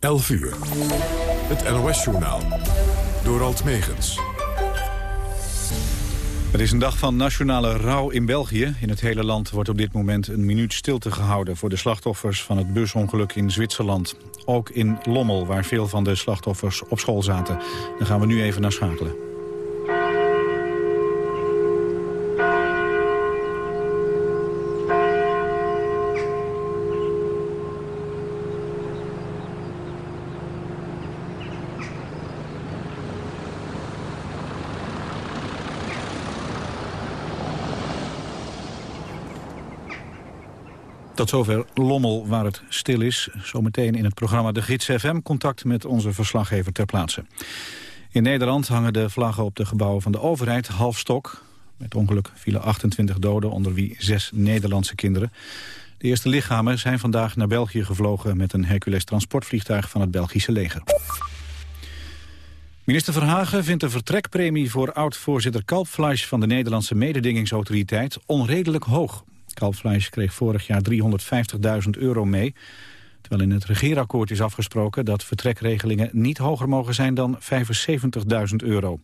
11 uur. Het NOS-journaal. Door Alt Megens. Het is een dag van nationale rouw in België. In het hele land wordt op dit moment een minuut stilte gehouden... voor de slachtoffers van het busongeluk in Zwitserland. Ook in Lommel, waar veel van de slachtoffers op school zaten. Daar gaan we nu even naar schakelen. Tot zover Lommel, waar het stil is. Zometeen in het programma De Gids FM contact met onze verslaggever ter plaatse. In Nederland hangen de vlaggen op de gebouwen van de overheid half stok. Met ongeluk vielen 28 doden, onder wie zes Nederlandse kinderen. De eerste lichamen zijn vandaag naar België gevlogen... met een Hercules transportvliegtuig van het Belgische leger. Minister Verhagen vindt de vertrekpremie voor oud-voorzitter Kalpfleisch... van de Nederlandse mededingingsautoriteit onredelijk hoog. Kalfvlees kreeg vorig jaar 350.000 euro mee. Terwijl in het regeerakkoord is afgesproken dat vertrekregelingen niet hoger mogen zijn dan 75.000 euro.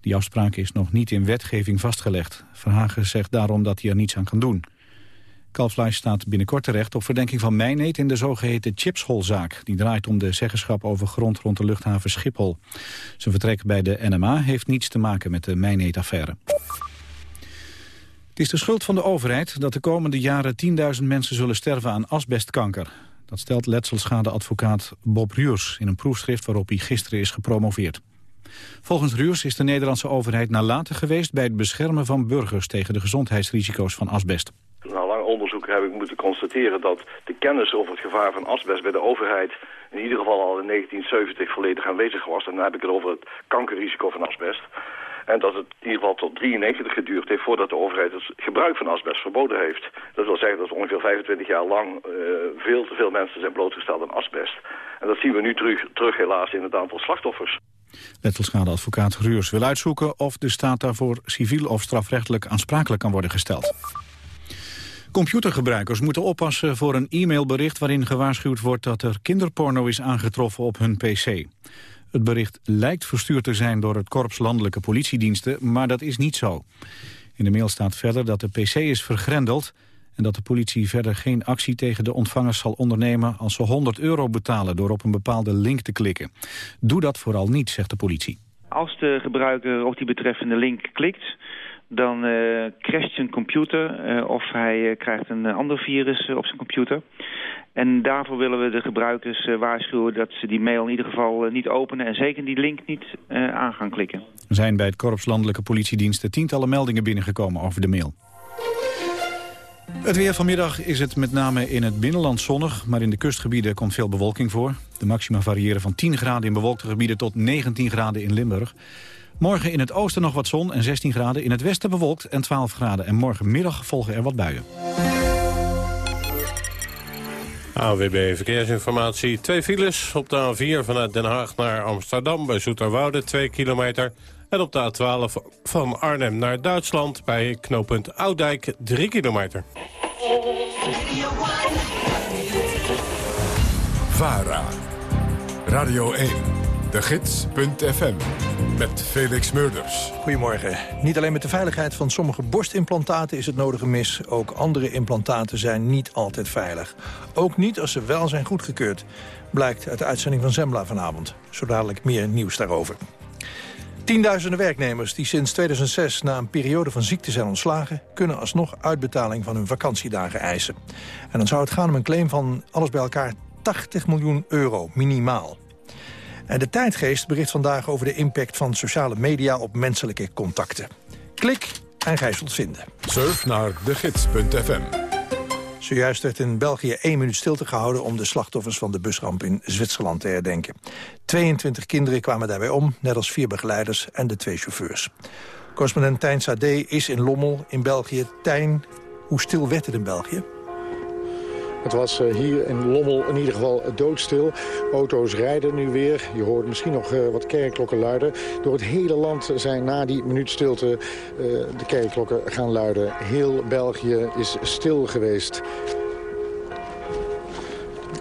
Die afspraak is nog niet in wetgeving vastgelegd. Verhagen zegt daarom dat hij er niets aan kan doen. Kalfvlees staat binnenkort terecht op verdenking van mijneet in de zogeheten chipsholzaak. Die draait om de zeggenschap over grond rond de luchthaven Schiphol. Zijn vertrek bij de NMA heeft niets te maken met de mijneetaffaire. Het is de schuld van de overheid dat de komende jaren 10.000 mensen zullen sterven aan asbestkanker. Dat stelt letselschadeadvocaat Bob Ruurs in een proefschrift waarop hij gisteren is gepromoveerd. Volgens Ruurs is de Nederlandse overheid nalatig geweest bij het beschermen van burgers tegen de gezondheidsrisico's van asbest. Na lang onderzoek heb ik moeten constateren dat de kennis over het gevaar van asbest bij de overheid in ieder geval al in 1970 volledig aanwezig was. En dan heb ik het over het kankerrisico van asbest. En dat het in ieder geval tot 93 geduurd heeft voordat de overheid het gebruik van asbest verboden heeft. Dat wil zeggen dat ongeveer 25 jaar lang uh, veel te veel mensen zijn blootgesteld aan asbest. En dat zien we nu terug, terug helaas in het aantal slachtoffers. Letselschadeadvocaat Ruurs wil uitzoeken of de staat daarvoor civiel of strafrechtelijk aansprakelijk kan worden gesteld. Computergebruikers moeten oppassen voor een e-mailbericht waarin gewaarschuwd wordt dat er kinderporno is aangetroffen op hun pc. Het bericht lijkt verstuurd te zijn door het Korps Landelijke Politiediensten, maar dat is niet zo. In de mail staat verder dat de pc is vergrendeld en dat de politie verder geen actie tegen de ontvangers zal ondernemen als ze 100 euro betalen door op een bepaalde link te klikken. Doe dat vooral niet, zegt de politie. Als de gebruiker op die betreffende link klikt, dan uh, crasht zijn computer uh, of hij uh, krijgt een ander virus op zijn computer. En daarvoor willen we de gebruikers waarschuwen dat ze die mail in ieder geval niet openen... en zeker die link niet aan gaan klikken. Er zijn bij het Korps Landelijke Politiediensten tientallen meldingen binnengekomen over de mail. Het weer vanmiddag is het met name in het binnenland zonnig... maar in de kustgebieden komt veel bewolking voor. De maxima variëren van 10 graden in bewolkte gebieden tot 19 graden in Limburg. Morgen in het oosten nog wat zon en 16 graden. In het westen bewolkt en 12 graden. En morgenmiddag volgen er wat buien. AWB Verkeersinformatie. Twee files op de A4 vanuit Den Haag naar Amsterdam bij Zoeterwoude, 2 kilometer. En op de A12 van Arnhem naar Duitsland bij knooppunt Oudijk, 3 kilometer. VARA, Radio 1, de gids.fm met Felix Murders. Goedemorgen. Niet alleen met de veiligheid van sommige borstimplantaten is het nodige mis. Ook andere implantaten zijn niet altijd veilig. Ook niet als ze wel zijn goedgekeurd. Blijkt uit de uitzending van Zembla vanavond. Zo dadelijk meer nieuws daarover. Tienduizenden werknemers die sinds 2006 na een periode van ziekte zijn ontslagen... kunnen alsnog uitbetaling van hun vakantiedagen eisen. En dan zou het gaan om een claim van alles bij elkaar 80 miljoen euro, minimaal. En de tijdgeest bericht vandaag over de impact van sociale media op menselijke contacten. Klik en gij zult vinden. Surf naar degids.fm. Zojuist werd in België één minuut stilte gehouden... om de slachtoffers van de busramp in Zwitserland te herdenken. 22 kinderen kwamen daarbij om, net als vier begeleiders en de twee chauffeurs. Correspondent Tijn Sade is in Lommel in België. Tijn, hoe stil werd het in België? Het was eh, hier in Lommel in ieder geval doodstil. Auto's rijden nu weer. Je hoort misschien nog eh, wat kerkklokken luiden. Door het hele land zijn na die minuut stilte eh, de kerkklokken gaan luiden. Heel België is stil geweest.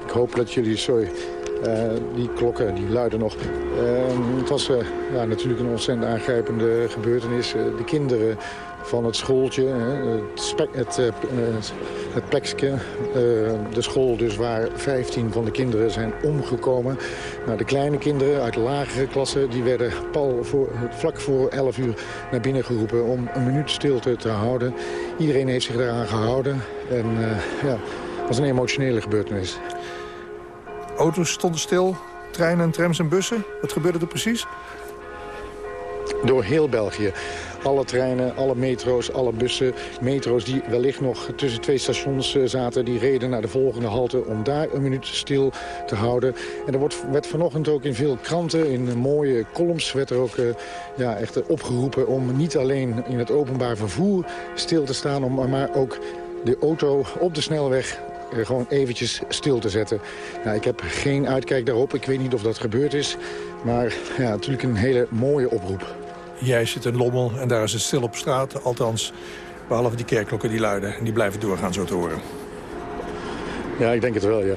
Ik hoop dat jullie, sorry, die klokken die luiden nog. Ehm, het was ja, natuurlijk een ontzettend aangrijpende gebeurtenis. de kinderen van het schooltje, het, het, uh, het plekje, uh, de school dus waar 15 van de kinderen zijn omgekomen. Nou, de kleine kinderen uit de lagere klassen die werden pal voor, vlak voor 11 uur naar binnen geroepen om een minuut stilte te houden. Iedereen heeft zich daaraan gehouden en ja, het was een emotionele gebeurtenis. Auto's stonden stil, treinen en trams en bussen. Wat gebeurde er precies? Door heel België. Alle treinen, alle metro's, alle bussen, metro's die wellicht nog tussen twee stations eh, zaten... die reden naar de volgende halte om daar een minuut stil te houden. En er wordt, werd vanochtend ook in veel kranten, in mooie columns... werd er ook uh, ja, echt opgeroepen om niet alleen in het openbaar vervoer stil te staan... Om, maar ook de auto op de snelweg uh, gewoon eventjes stil te zetten. Nou, ik heb geen uitkijk daarop. Ik weet niet of dat gebeurd is. Maar ja, natuurlijk een hele mooie oproep. Jij zit in Lommel en daar is het stil op straat. Althans, behalve die kerkklokken die luiden. En die blijven doorgaan zo te horen. Ja, ik denk het wel, ja.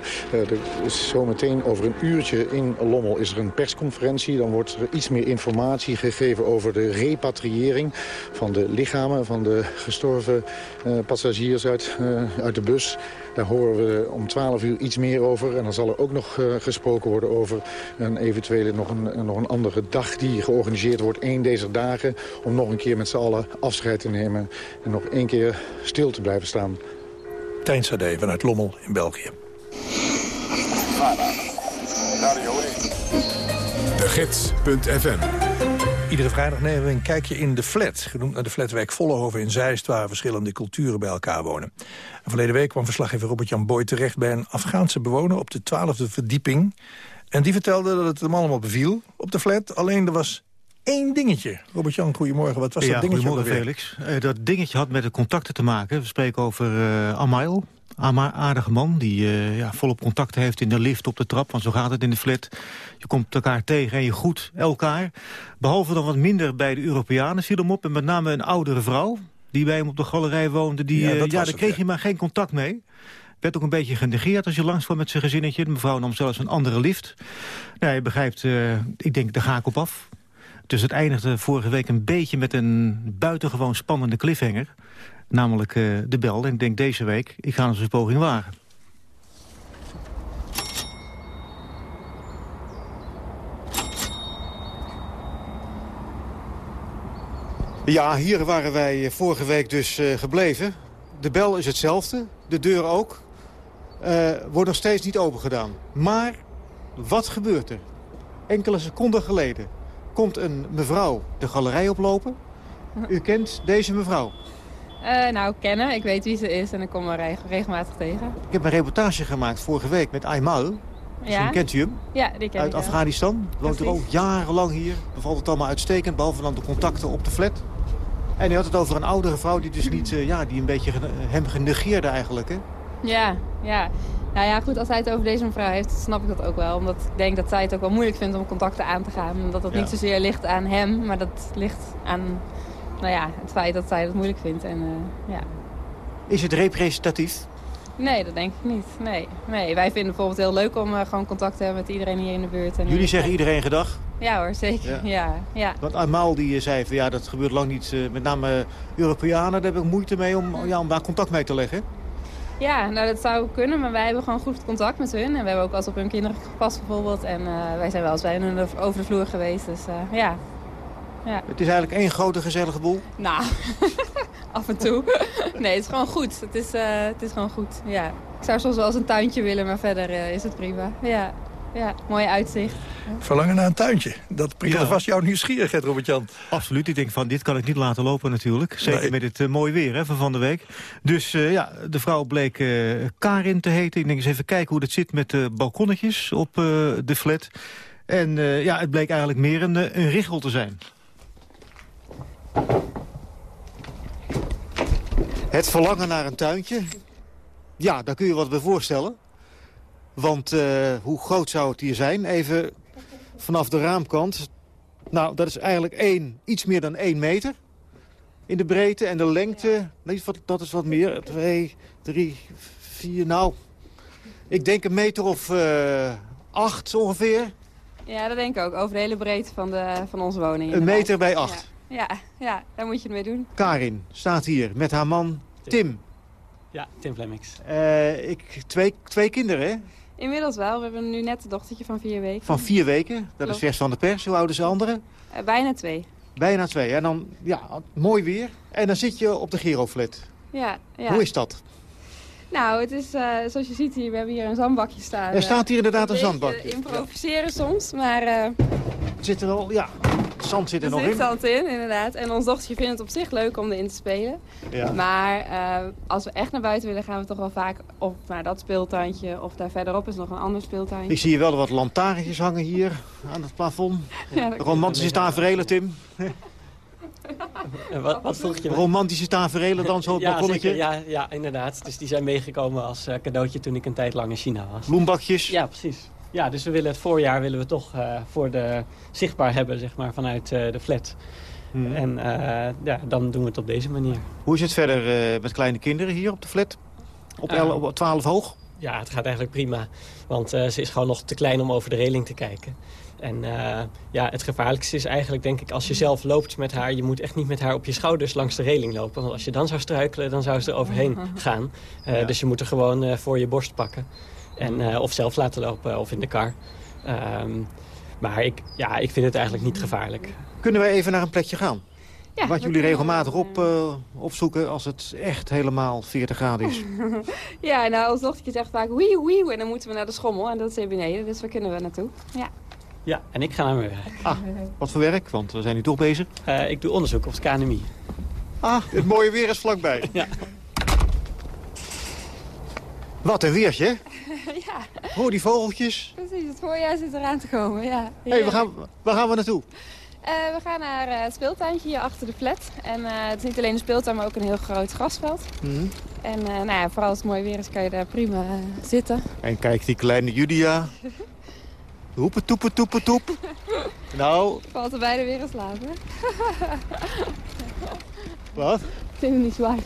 Is zometeen over een uurtje in Lommel is er een persconferentie. Dan wordt er iets meer informatie gegeven over de repatriëring van de lichamen... van de gestorven uh, passagiers uit, uh, uit de bus. Daar horen we om 12 uur iets meer over. En dan zal er ook nog gesproken worden over een eventuele nog een, nog een andere dag... die georganiseerd wordt, één deze dagen... om nog een keer met z'n allen afscheid te nemen... en nog één keer stil te blijven staan. Tijn Sade vanuit Lommel in België. De Gids.fm Iedere vrijdag nemen we een kijkje in de flat, genoemd naar de flatwijk Vollenhoven in Zeist, waar verschillende culturen bij elkaar wonen. En verleden week kwam verslaggever Robert-Jan Boy terecht bij een Afghaanse bewoner op de twaalfde verdieping. En die vertelde dat het hem allemaal beviel op de flat, alleen er was één dingetje. Robert-Jan, goedemorgen. Wat was ja, dat dingetje? Goedemorgen, Felix. Uh, dat dingetje had met de contacten te maken. We spreken over uh, Amail. Een aardige man die uh, ja, volop contacten heeft in de lift, op de trap. Want zo gaat het in de flat. Je komt elkaar tegen en je goed elkaar. Behalve dan wat minder bij de Europeanen viel hem op. En met name een oudere vrouw die bij hem op de galerij woonde. Die, ja, ja daar het, kreeg ja. je maar geen contact mee. Werd ook een beetje genegeerd als je langs kwam met zijn gezinnetje. De mevrouw nam zelfs een andere lift. Nou, je begrijpt, ik denk, daar ga ik op af. Dus het eindigde vorige week een beetje met een buitengewoon spannende cliffhanger. Namelijk uh, de bel. En ik denk deze week, ik ga een poging wagen. Ja, hier waren wij vorige week dus uh, gebleven. De bel is hetzelfde, de deur ook. Uh, wordt nog steeds niet open gedaan. Maar wat gebeurt er? Enkele seconden geleden komt een mevrouw de galerij oplopen. U kent deze mevrouw? Uh, nou, kennen. Ik weet wie ze is en ik kom haar regelmatig tegen. Ik heb een reportage gemaakt vorige week met Aymal. Ja. kent u hem? Ja, die ken Uit ik Afghanistan. Woont er ook jarenlang hier. Bevalt het allemaal uitstekend, behalve dan de contacten op de flat. En hij had het over een oudere vrouw die dus niet, uh, ja, die een beetje hem genegeerde eigenlijk, hè? Ja, ja. Nou ja, goed, als hij het over deze mevrouw heeft, snap ik dat ook wel. Omdat ik denk dat zij het ook wel moeilijk vindt om contacten aan te gaan. Dat dat ja. niet zozeer ligt aan hem, maar dat ligt aan nou ja, het feit dat zij het moeilijk vindt. En, uh, ja. Is het representatief? Nee, dat denk ik niet. Nee. nee wij vinden bijvoorbeeld heel leuk om uh, gewoon contact te hebben met iedereen hier in de buurt. En Jullie zeggen iedereen gedag? Ja hoor, zeker. Ja. ja, ja. Want Amal die zei van ja, dat gebeurt lang niet. Uh, met name Europeanen, daar heb ik moeite mee om, ja, om daar contact mee te leggen. Ja, nou dat zou kunnen, maar wij hebben gewoon goed contact met hun. En we hebben ook eens op hun kinderen gepast bijvoorbeeld. En uh, wij zijn wel eens bij hun over de vloer geweest, dus uh, ja. ja. Het is eigenlijk één grote gezellige boel? Nou, af en toe. nee, het is gewoon goed. Het is, uh, het is gewoon goed, ja. Ik zou soms wel eens een tuintje willen, maar verder is het prima. Ja. Ja, mooi uitzicht. Verlangen naar een tuintje. Dat prikkelde ja. vast jouw nieuwsgierigheid, Robert-Jan. Absoluut. Ik denk van, dit kan ik niet laten lopen natuurlijk. Zeker nee. met dit uh, mooie weer hè, van van de week. Dus uh, ja, de vrouw bleek uh, Karin te heten. Ik denk eens even kijken hoe dat zit met de balkonnetjes op de flat. En ja, het bleek eigenlijk meer een, een richel te zijn. Het verlangen naar een tuintje. Ja, daar kun je wat bij voorstellen. Want uh, hoe groot zou het hier zijn? Even vanaf de raamkant. Nou, dat is eigenlijk één, iets meer dan één meter. In de breedte en de lengte. Nee, dat is wat meer. Twee, drie, vier, nou... Ik denk een meter of uh, acht ongeveer. Ja, dat denk ik ook. Over de hele breedte van, de, van onze woning. Een meter bij acht. Ja. ja, ja, daar moet je het mee doen. Karin staat hier met haar man Tim. Ja, Tim Flemings. Uh, ik, twee, twee kinderen, hè? Inmiddels wel. We hebben nu net een dochtertje van vier weken. Van vier weken? Dat Klopt. is vers van de pers. Hoe oud is de andere? Uh, bijna twee. Bijna twee. En dan, ja, mooi weer. En dan zit je op de Giroflat. Ja, ja. Hoe is dat? Nou, het is uh, zoals je ziet hier, we hebben hier een zandbakje staan. Er staat hier inderdaad een, een zandbakje. improviseren ja. soms, maar... Uh, zit er al, ja, zand zit er, er nog zit in. zand in, inderdaad. En ons dochtertje vindt het op zich leuk om erin te spelen. Ja. Maar uh, als we echt naar buiten willen, gaan we toch wel vaak op naar dat speeltuintje. Of daar verderop is nog een ander speeltuintje. Ik zie hier wel wat lantaarntjes hangen hier aan het plafond. Ja, Romantische tafereelen, Tim. wat, wat vroeg je? Romantische tafereelen dan zo op ja, balkonnetje? Ja, ja, inderdaad. Dus die zijn meegekomen als uh, cadeautje toen ik een tijd lang in China was. Bloembakjes? Ja, precies. Ja, dus we willen het voorjaar willen we toch uh, voor de zichtbaar hebben, zeg maar, vanuit uh, de flat. Hmm. En ja, dan doen we het op deze manier. Hoe is het verder met kleine kinderen hier op de flat? Op, 11, op 12 hoog? Ja, het gaat eigenlijk prima. Want ze is gewoon nog te klein om over de reling te kijken. En uh, ja, het gevaarlijkste is eigenlijk, denk ik, als je zelf loopt met haar... je moet echt niet met haar op je schouders langs de reling lopen. Want als je dan zou struikelen, dan zou ze er overheen gaan. Uh, ja. Dus je moet er gewoon uh, voor je borst pakken. En, of zelf laten lopen, of in de kar. Um, maar ik, ja, ik vind het eigenlijk niet gevaarlijk. Kunnen we even naar een plekje gaan? Ja, Wat jullie regelmatig op, uh, opzoeken als het echt helemaal 40 graden is. ja, nou, ons dochtertje zegt vaak wie wie en dan moeten we naar de schommel. En dat is hier beneden, dus waar kunnen we naartoe. Ja. Ja, en ik ga naar mijn werk. Ah, wat voor werk? Want we zijn nu toch bezig. Uh, ik doe onderzoek op het KNMI. Ah, het mooie weer is vlakbij. ja. Wat een weertje, ja. Hoor die vogeltjes. Precies, het voorjaar zit eraan te komen, ja. hey, waar, gaan, waar gaan we naartoe? Uh, we gaan naar uh, het speeltuintje hier achter de flat. En uh, het is niet alleen een speeltuin, maar ook een heel groot grasveld. Mm -hmm. En nou ja, vooral als het mooi weer is, kan je daar prima zitten. En kijk, die kleine Julia. Hoepen, toepen, toepen, toep. nou... Valt er beide weer in slaap, hè? Wat? Ik vind het niet zwaar.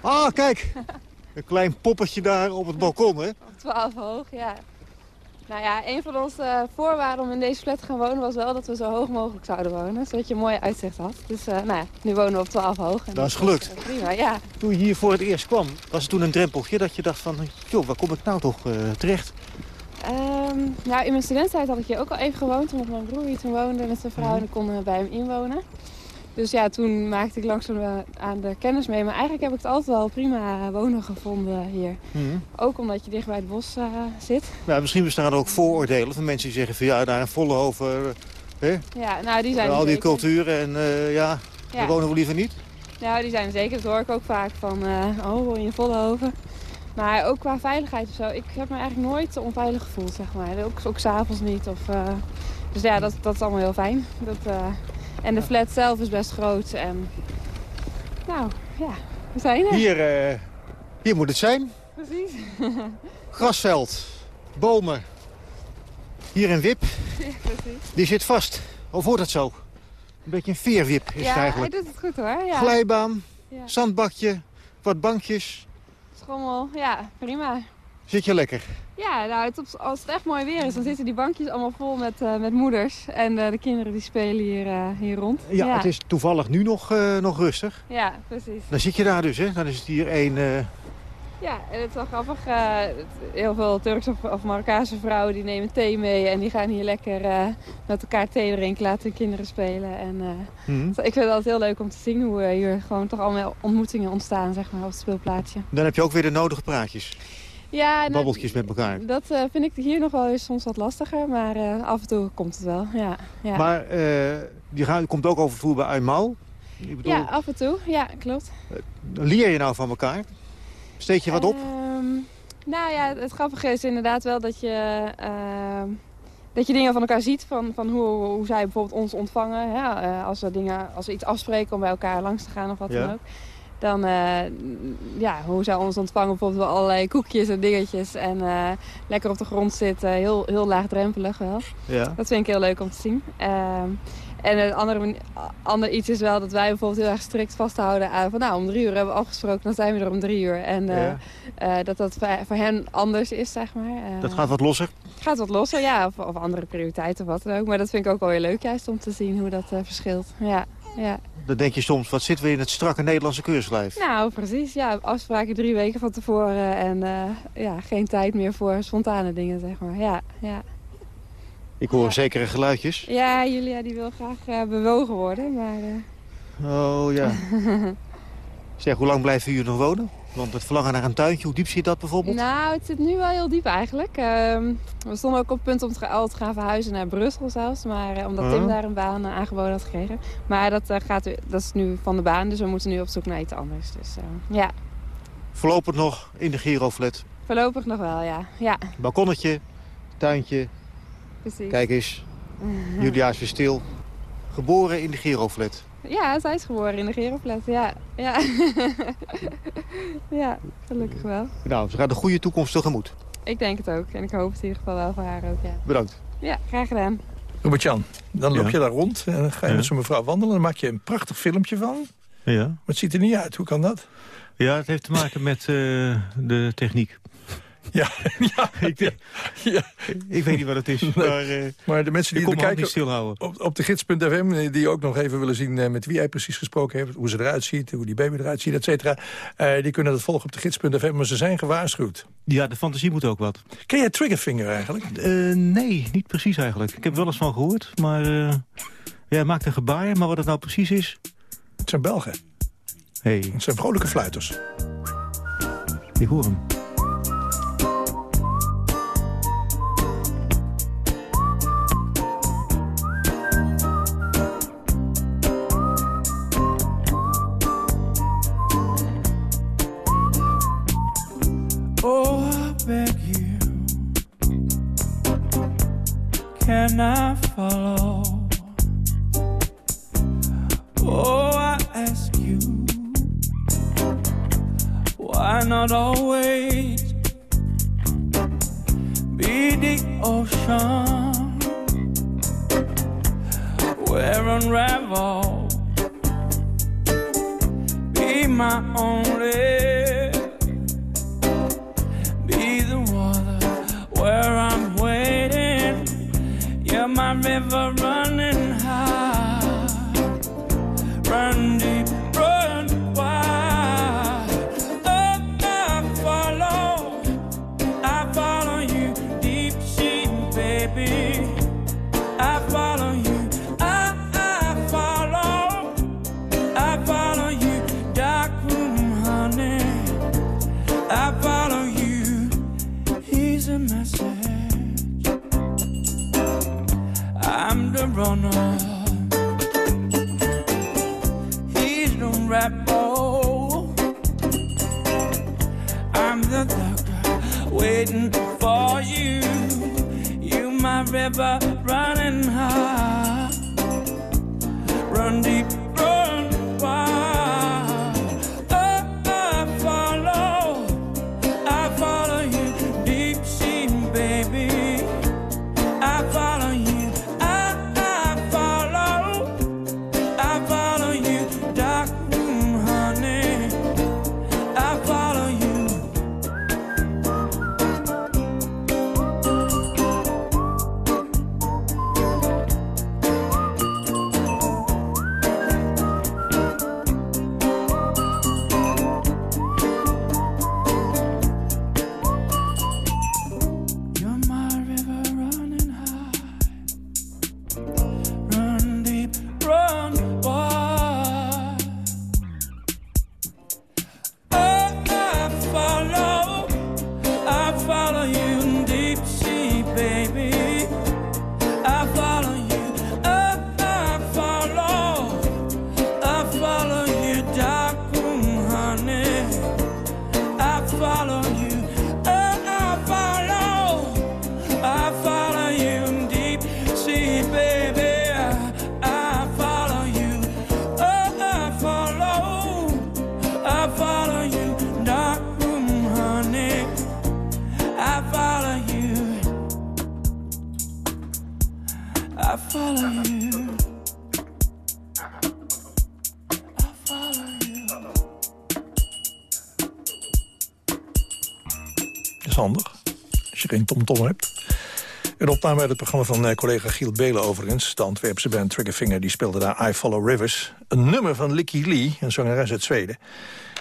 ah, kijk! Een klein poppetje daar op het balkon, hè? Op 12 hoog, ja. Nou ja, een van onze voorwaarden om in deze flat te gaan wonen... was wel dat we zo hoog mogelijk zouden wonen. Zodat je een mooi uitzicht had. Dus uh, nou ja, nu wonen we op 12 hoog. En dat is gelukt. Dat is prima, ja. Toen je hier voor het eerst kwam, was het toen een drempeltje... dat je dacht van, joh, waar kom ik nou toch uh, terecht? Um, nou, in mijn studententijd had ik hier ook al even gewoond. Omdat mijn broer hier toen woonde met zijn vrouw. En dan konden we bij hem inwonen. Dus ja, toen maakte ik langzaam aan de kennis mee. Maar eigenlijk heb ik het altijd wel prima wonen gevonden hier. Mm. Ook omdat je dicht bij het bos uh, zit. Nou, misschien bestaan er ook vooroordelen van mensen die zeggen van ja, daar in Vollenhoven... Uh, hè? Ja, nou die zijn Al die zeker. culturen en uh, ja, ja, daar wonen we liever niet. Nou, die zijn er zeker. Dat hoor ik ook vaak van, oh, woon je in Vollenhoven? Maar ook qua veiligheid of zo. Ik heb me eigenlijk nooit onveilig gevoeld, zeg maar. Ook, ook s'avonds niet. Of. Dus ja, dat, dat is allemaal heel fijn. Dat. En de flat zelf is best groot. En... Nou, ja, we zijn er. Hier, uh... hier moet het zijn. Precies. Grasveld, bomen. Hier een wip. Ja, precies. Die zit vast. Of hoort dat zo? Een beetje een veerwip is ja, het eigenlijk. Ja, hij doet het goed hoor. Ja. Glijbaan, ja. zandbakje, wat bankjes. Schommel, ja, prima. Zit je lekker? Ja, nou, het, als het echt mooi weer is, dan zitten die bankjes allemaal vol met, uh, met moeders. En uh, de kinderen die spelen hier, uh, hier rond. Ja, ja, het is toevallig nu nog, nog rustig. Ja, precies. Dan zit je daar dus, hè? Dan is het hier één... Ja, en het is wel grappig. heel veel Turkse of, of, Marokkaanse vrouwen die nemen thee mee. En die gaan hier lekker met elkaar thee drinken, laten de kinderen spelen. En, mm. Ik vind het altijd heel leuk om te zien hoe hier gewoon toch allemaal ontmoetingen ontstaan, zeg maar, op het speelplaatsje. Dan heb je ook weer de nodige praatjes. Ja, nou, Babbeltjes met elkaar. Dat uh, vind ik hier nog wel eens soms wat lastiger, maar uh, af en toe komt het wel. Ja, ja. Maar uh, je komt ook over vloer bij Aymal? Ja, af en toe. Ja, klopt. leer je nou van elkaar? Steek je wat op? Um, nou ja, het grappige is inderdaad wel dat je, ehm, dat je dingen van elkaar ziet. Van, van hoe, hoe zij bijvoorbeeld ons ontvangen. Ja, als, we dingen, als we iets afspreken om bij elkaar langs te gaan of wat ja. dan ook. Dan, uh, ja, hoe zou ons ontvangen? Bijvoorbeeld wel allerlei koekjes en dingetjes. En uh, lekker op de grond zitten. Heel, heel laagdrempelig wel. Ja. Dat vind ik heel leuk om te zien. Uh, En het andere, ander iets is wel dat wij bijvoorbeeld heel erg strikt vasthouden aan... van nou, om drie uur hebben we afgesproken, dan zijn we er om drie uur. En dat dat voor hen anders is, zeg maar. dat gaat wat losser? gaat wat losser, ja. Of, of, andere prioriteiten, wat dan ook. Maar dat vind ik ook wel weer leuk juist om te zien hoe dat verschilt. Ja, ja. Dan denk je soms, wat zitten we in het strakke Nederlandse keurslijf? Nou, precies. Ja, afspraken drie weken van tevoren. En ja, geen tijd meer voor spontane dingen, zeg maar. Ja, ja. Ik hoor ja. zekere geluidjes. Ja, Julia die wil graag uh, bewogen worden, maar... Uh... Oh, ja. zeg, hoe lang blijven jullie nog wonen? Want het verlangen naar een tuintje, hoe diep zit dat bijvoorbeeld? Nou, het zit nu wel heel diep eigenlijk. Uh, we stonden ook op het punt om te, al te gaan verhuizen naar Brussel zelfs. Maar uh, omdat Tim daar een baan aangeboden had gekregen. Maar dat, gaat, dat is nu van de baan, dus we moeten nu op zoek naar iets anders. Dus ja. Voorlopig nog in de Giroflat? Voorlopig nog wel, ja. ja. Balkonnetje, tuintje, Precies. Kijk eens, Julia is weer stil. Geboren in de Giroflat. Ja, zij is geboren in de Geroflat, ja. Ja. ja, gelukkig wel. Nou, ze gaat een goede toekomst tegemoet. Ik denk het ook. En ik hoop het in ieder geval wel voor haar ook, ja. Bedankt. Ja, graag gedaan. Robert-Jan, dan loop je daar rond en dan ga je ja. met zo'n mevrouw wandelen. Dan maak je een prachtig filmpje van. Ja. Maar het ziet er niet uit. Hoe kan dat? Ja, het heeft te maken met uh, de techniek. Ja, ja, ik, ja. ik weet niet wat het is. Nee. Maar, uh, maar de mensen die het bekijken op, op de gids.fm... die ook nog even willen zien uh, met wie hij precies gesproken heeft... hoe ze eruit ziet, hoe die baby eruit ziet, et cetera... Uh, die kunnen dat volgen op de gids.fm, maar ze zijn gewaarschuwd. Ja, de fantasie moet ook wat. Ken jij Triggerfinger eigenlijk? nee, niet precies eigenlijk. Ik heb wel eens van gehoord, maar... ja, hij maakt een gebaar, maar wat het nou precies is... Het zijn Belgen. Hey. Het zijn vrolijke fluiters. Ik hoor hem. Can I follow? Oh, I ask you, why not always geen tomtom hebt. Een opname uit het programma van eh, collega Giel Belen overigens. De Antwerpse band Triggerfinger die speelde daar I Follow Rivers. Een nummer van Licky Lee, een zangeres uit Zweden.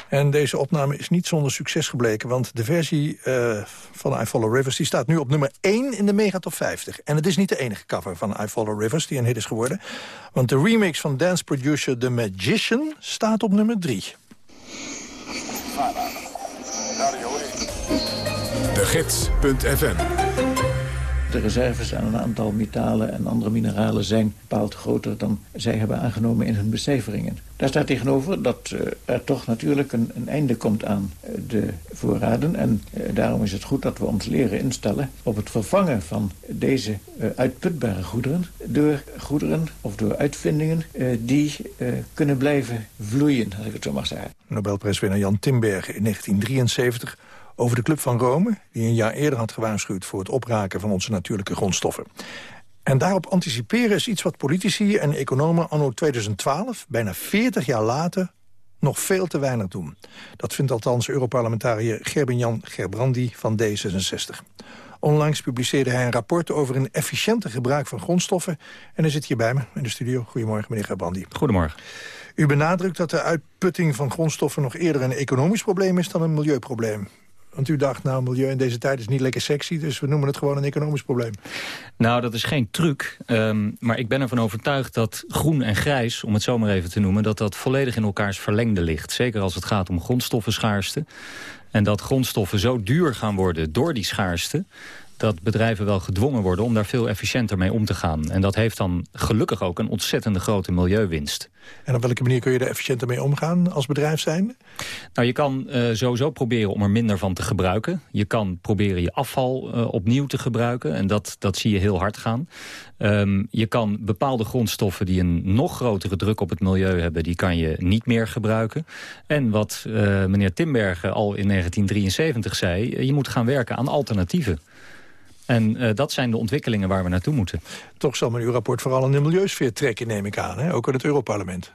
En deze opname is niet zonder succes gebleken... want de versie uh, van I Follow Rivers die staat nu op nummer 1 in de Megatop 50. En het is niet de enige cover van I Follow Rivers die een hit is geworden. Want de remix van dance producer The Magician staat op nummer 3. De Gids.fm de reserves aan een aantal metalen en andere mineralen zijn bepaald groter dan zij hebben aangenomen in hun becijferingen. Daar staat tegenover dat uh, er toch natuurlijk een, een, einde komt aan uh, de voorraden. En uh, daarom is het goed dat we ons leren instellen op het vervangen van deze uitputbare goederen door goederen of door uitvindingen die kunnen blijven vloeien, als ik het zo mag zeggen. Nobelprijswinnaar Jan Timbergen in 1973 over de Club van Rome... die een jaar eerder had gewaarschuwd voor het opraken van onze natuurlijke grondstoffen. En daarop anticiperen is iets wat politici en economen anno 2012... bijna 40 jaar later nog veel te weinig doen. Dat vindt althans Europarlementariër Gerben-Jan Gerbrandi van D66. Onlangs publiceerde hij een rapport over een efficiënter gebruik van grondstoffen. En hij zit hier bij me in de studio. Goedemorgen, meneer Gerbrandi. Goedemorgen. U benadrukt dat de uitputting van grondstoffen nog eerder een economisch probleem is dan een milieuprobleem. Want u dacht, nou, milieu in deze tijd is niet lekker sexy... dus we noemen het gewoon een economisch probleem. Nou, dat is geen truc. Um, maar ik ben ervan overtuigd dat groen en grijs, om het zo maar even te noemen... dat dat volledig in elkaars verlengde ligt. Zeker als het gaat om grondstoffenschaarste. En dat grondstoffen zo duur gaan worden door die schaarste dat bedrijven wel gedwongen worden om daar veel efficiënter mee om te gaan. En dat heeft dan gelukkig ook een ontzettende grote milieuwinst. En op welke manier kun je er efficiënter mee omgaan als bedrijf zijn? Nou, je kan uh, sowieso proberen om er minder van te gebruiken. Je kan proberen je afval uh, opnieuw te gebruiken. En dat, dat zie je heel hard gaan. Um, je kan bepaalde grondstoffen die een nog grotere druk op het milieu hebben... die kan je niet meer gebruiken. En wat uh, meneer Timbergen al in 1973 zei... je moet gaan werken aan alternatieven. En uh, dat zijn de ontwikkelingen waar we naartoe moeten. Toch zal men uw rapport vooral in de milieusfeer trekken, neem ik aan. Hè? Ook in het Europarlement.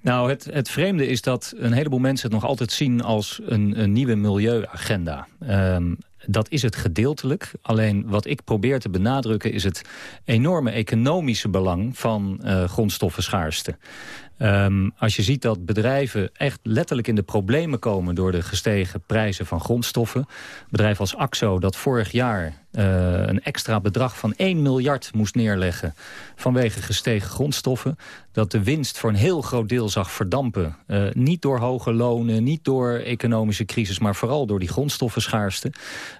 Nou, het, het vreemde is dat een heleboel mensen het nog altijd zien als een, een nieuwe milieuagenda. Um, dat is het gedeeltelijk. Alleen wat ik probeer te benadrukken is het enorme economische belang van uh, grondstoffenschaarste. Um, als je ziet dat bedrijven echt letterlijk in de problemen komen... door de gestegen prijzen van grondstoffen. Bedrijf als AXO dat vorig jaar een extra bedrag van 1 miljard moest neerleggen... vanwege gestegen grondstoffen. Dat de winst voor een heel groot deel zag verdampen. Uh, niet door hoge lonen, niet door economische crisis... maar vooral door die grondstoffenschaarste.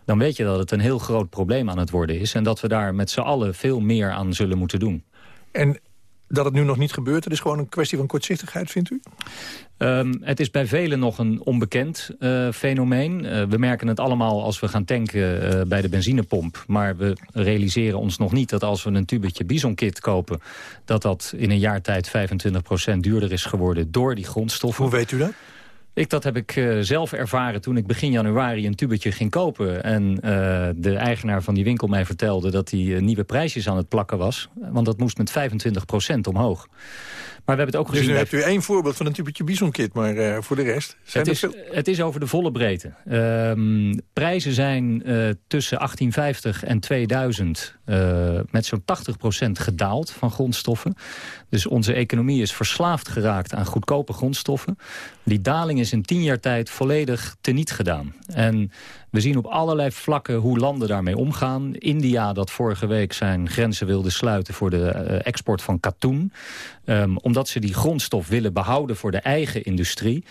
Dan weet je dat het een heel groot probleem aan het worden is... en dat we daar met z'n allen veel meer aan zullen moeten doen. En dat het nu nog niet gebeurt, het is gewoon een kwestie van kortzichtigheid, vindt u? Um, het is bij velen nog een onbekend uh, fenomeen. Uh, we merken het allemaal als we gaan tanken uh, bij de benzinepomp. Maar we realiseren ons nog niet dat als we een tubetje bisonkit kopen... dat dat in een jaar tijd 25% duurder is geworden door die grondstoffen. Hoe weet u dat? Ik, dat heb ik uh, zelf ervaren toen ik begin januari een tubetje ging kopen. En uh, de eigenaar van die winkel mij vertelde dat hij uh, nieuwe prijsjes aan het plakken was. Want dat moest met 25% omhoog. Maar we hebben het ook gezien... Dus nu hebt u één voorbeeld van een typetje bisonkit, maar uh, voor de rest... Het is, veel... het is over de volle breedte. Um, prijzen zijn uh, tussen 1850 en 2000 uh, met zo'n 80% gedaald van grondstoffen. Dus onze economie is verslaafd geraakt aan goedkope grondstoffen. Die daling is in tien jaar tijd volledig teniet gedaan. En we zien op allerlei vlakken hoe landen daarmee omgaan. India dat vorige week zijn grenzen wilde sluiten voor de uh, export van katoen. Um, omdat ze die grondstof willen behouden voor de eigen industrie.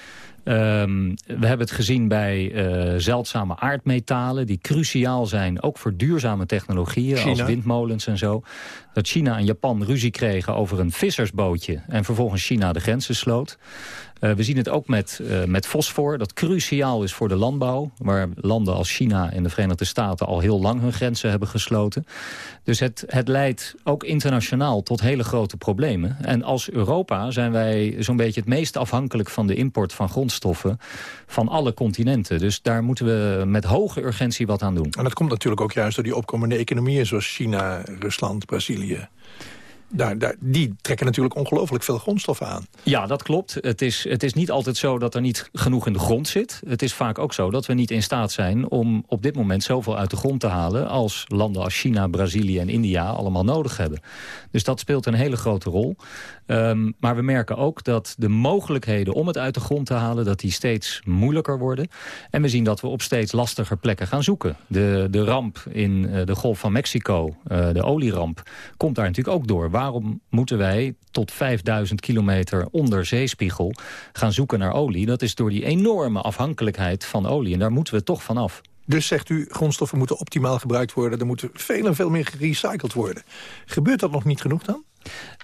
Um, we hebben het gezien bij uh, zeldzame aardmetalen... die cruciaal zijn, ook voor duurzame technologieën... China. als windmolens en zo. Dat China en Japan ruzie kregen over een vissersbootje... en vervolgens China de grenzen sloot. Uh, we zien het ook met, uh, met fosfor, dat cruciaal is voor de landbouw... waar landen als China en de Verenigde Staten al heel lang hun grenzen hebben gesloten. Dus het, het leidt ook internationaal tot hele grote problemen. En als Europa zijn wij zo'n beetje het meest afhankelijk van de import van grondstoffen... van alle continenten. Dus daar moeten we met hoge urgentie wat aan doen. En dat komt natuurlijk ook juist door die opkomende economieën... zoals China, Rusland, Brazilië. família. Die trekken natuurlijk ongelooflijk veel grondstoffen aan. Ja, dat klopt. Het is, het is niet altijd zo dat er niet genoeg in de grond zit. Het is vaak ook zo dat we niet in staat zijn om op dit moment zoveel uit de grond te halen... als landen als China, Brazilië en India allemaal nodig hebben. Dus dat speelt een hele grote rol. Um, maar we merken ook dat de mogelijkheden om het uit de grond te halen... dat die steeds moeilijker worden. En we zien dat we op steeds lastiger plekken gaan zoeken. De, de ramp in uh, de Golf van Mexico, uh, de olieramp, komt daar natuurlijk ook door. Waarom moeten wij tot 5000 kilometer onder zeespiegel gaan zoeken naar olie? Dat is door die enorme afhankelijkheid van olie. En daar moeten we toch van af. Dus zegt u, grondstoffen moeten optimaal gebruikt worden. Er moeten veel en veel meer gerecycled worden. Gebeurt dat nog niet genoeg dan?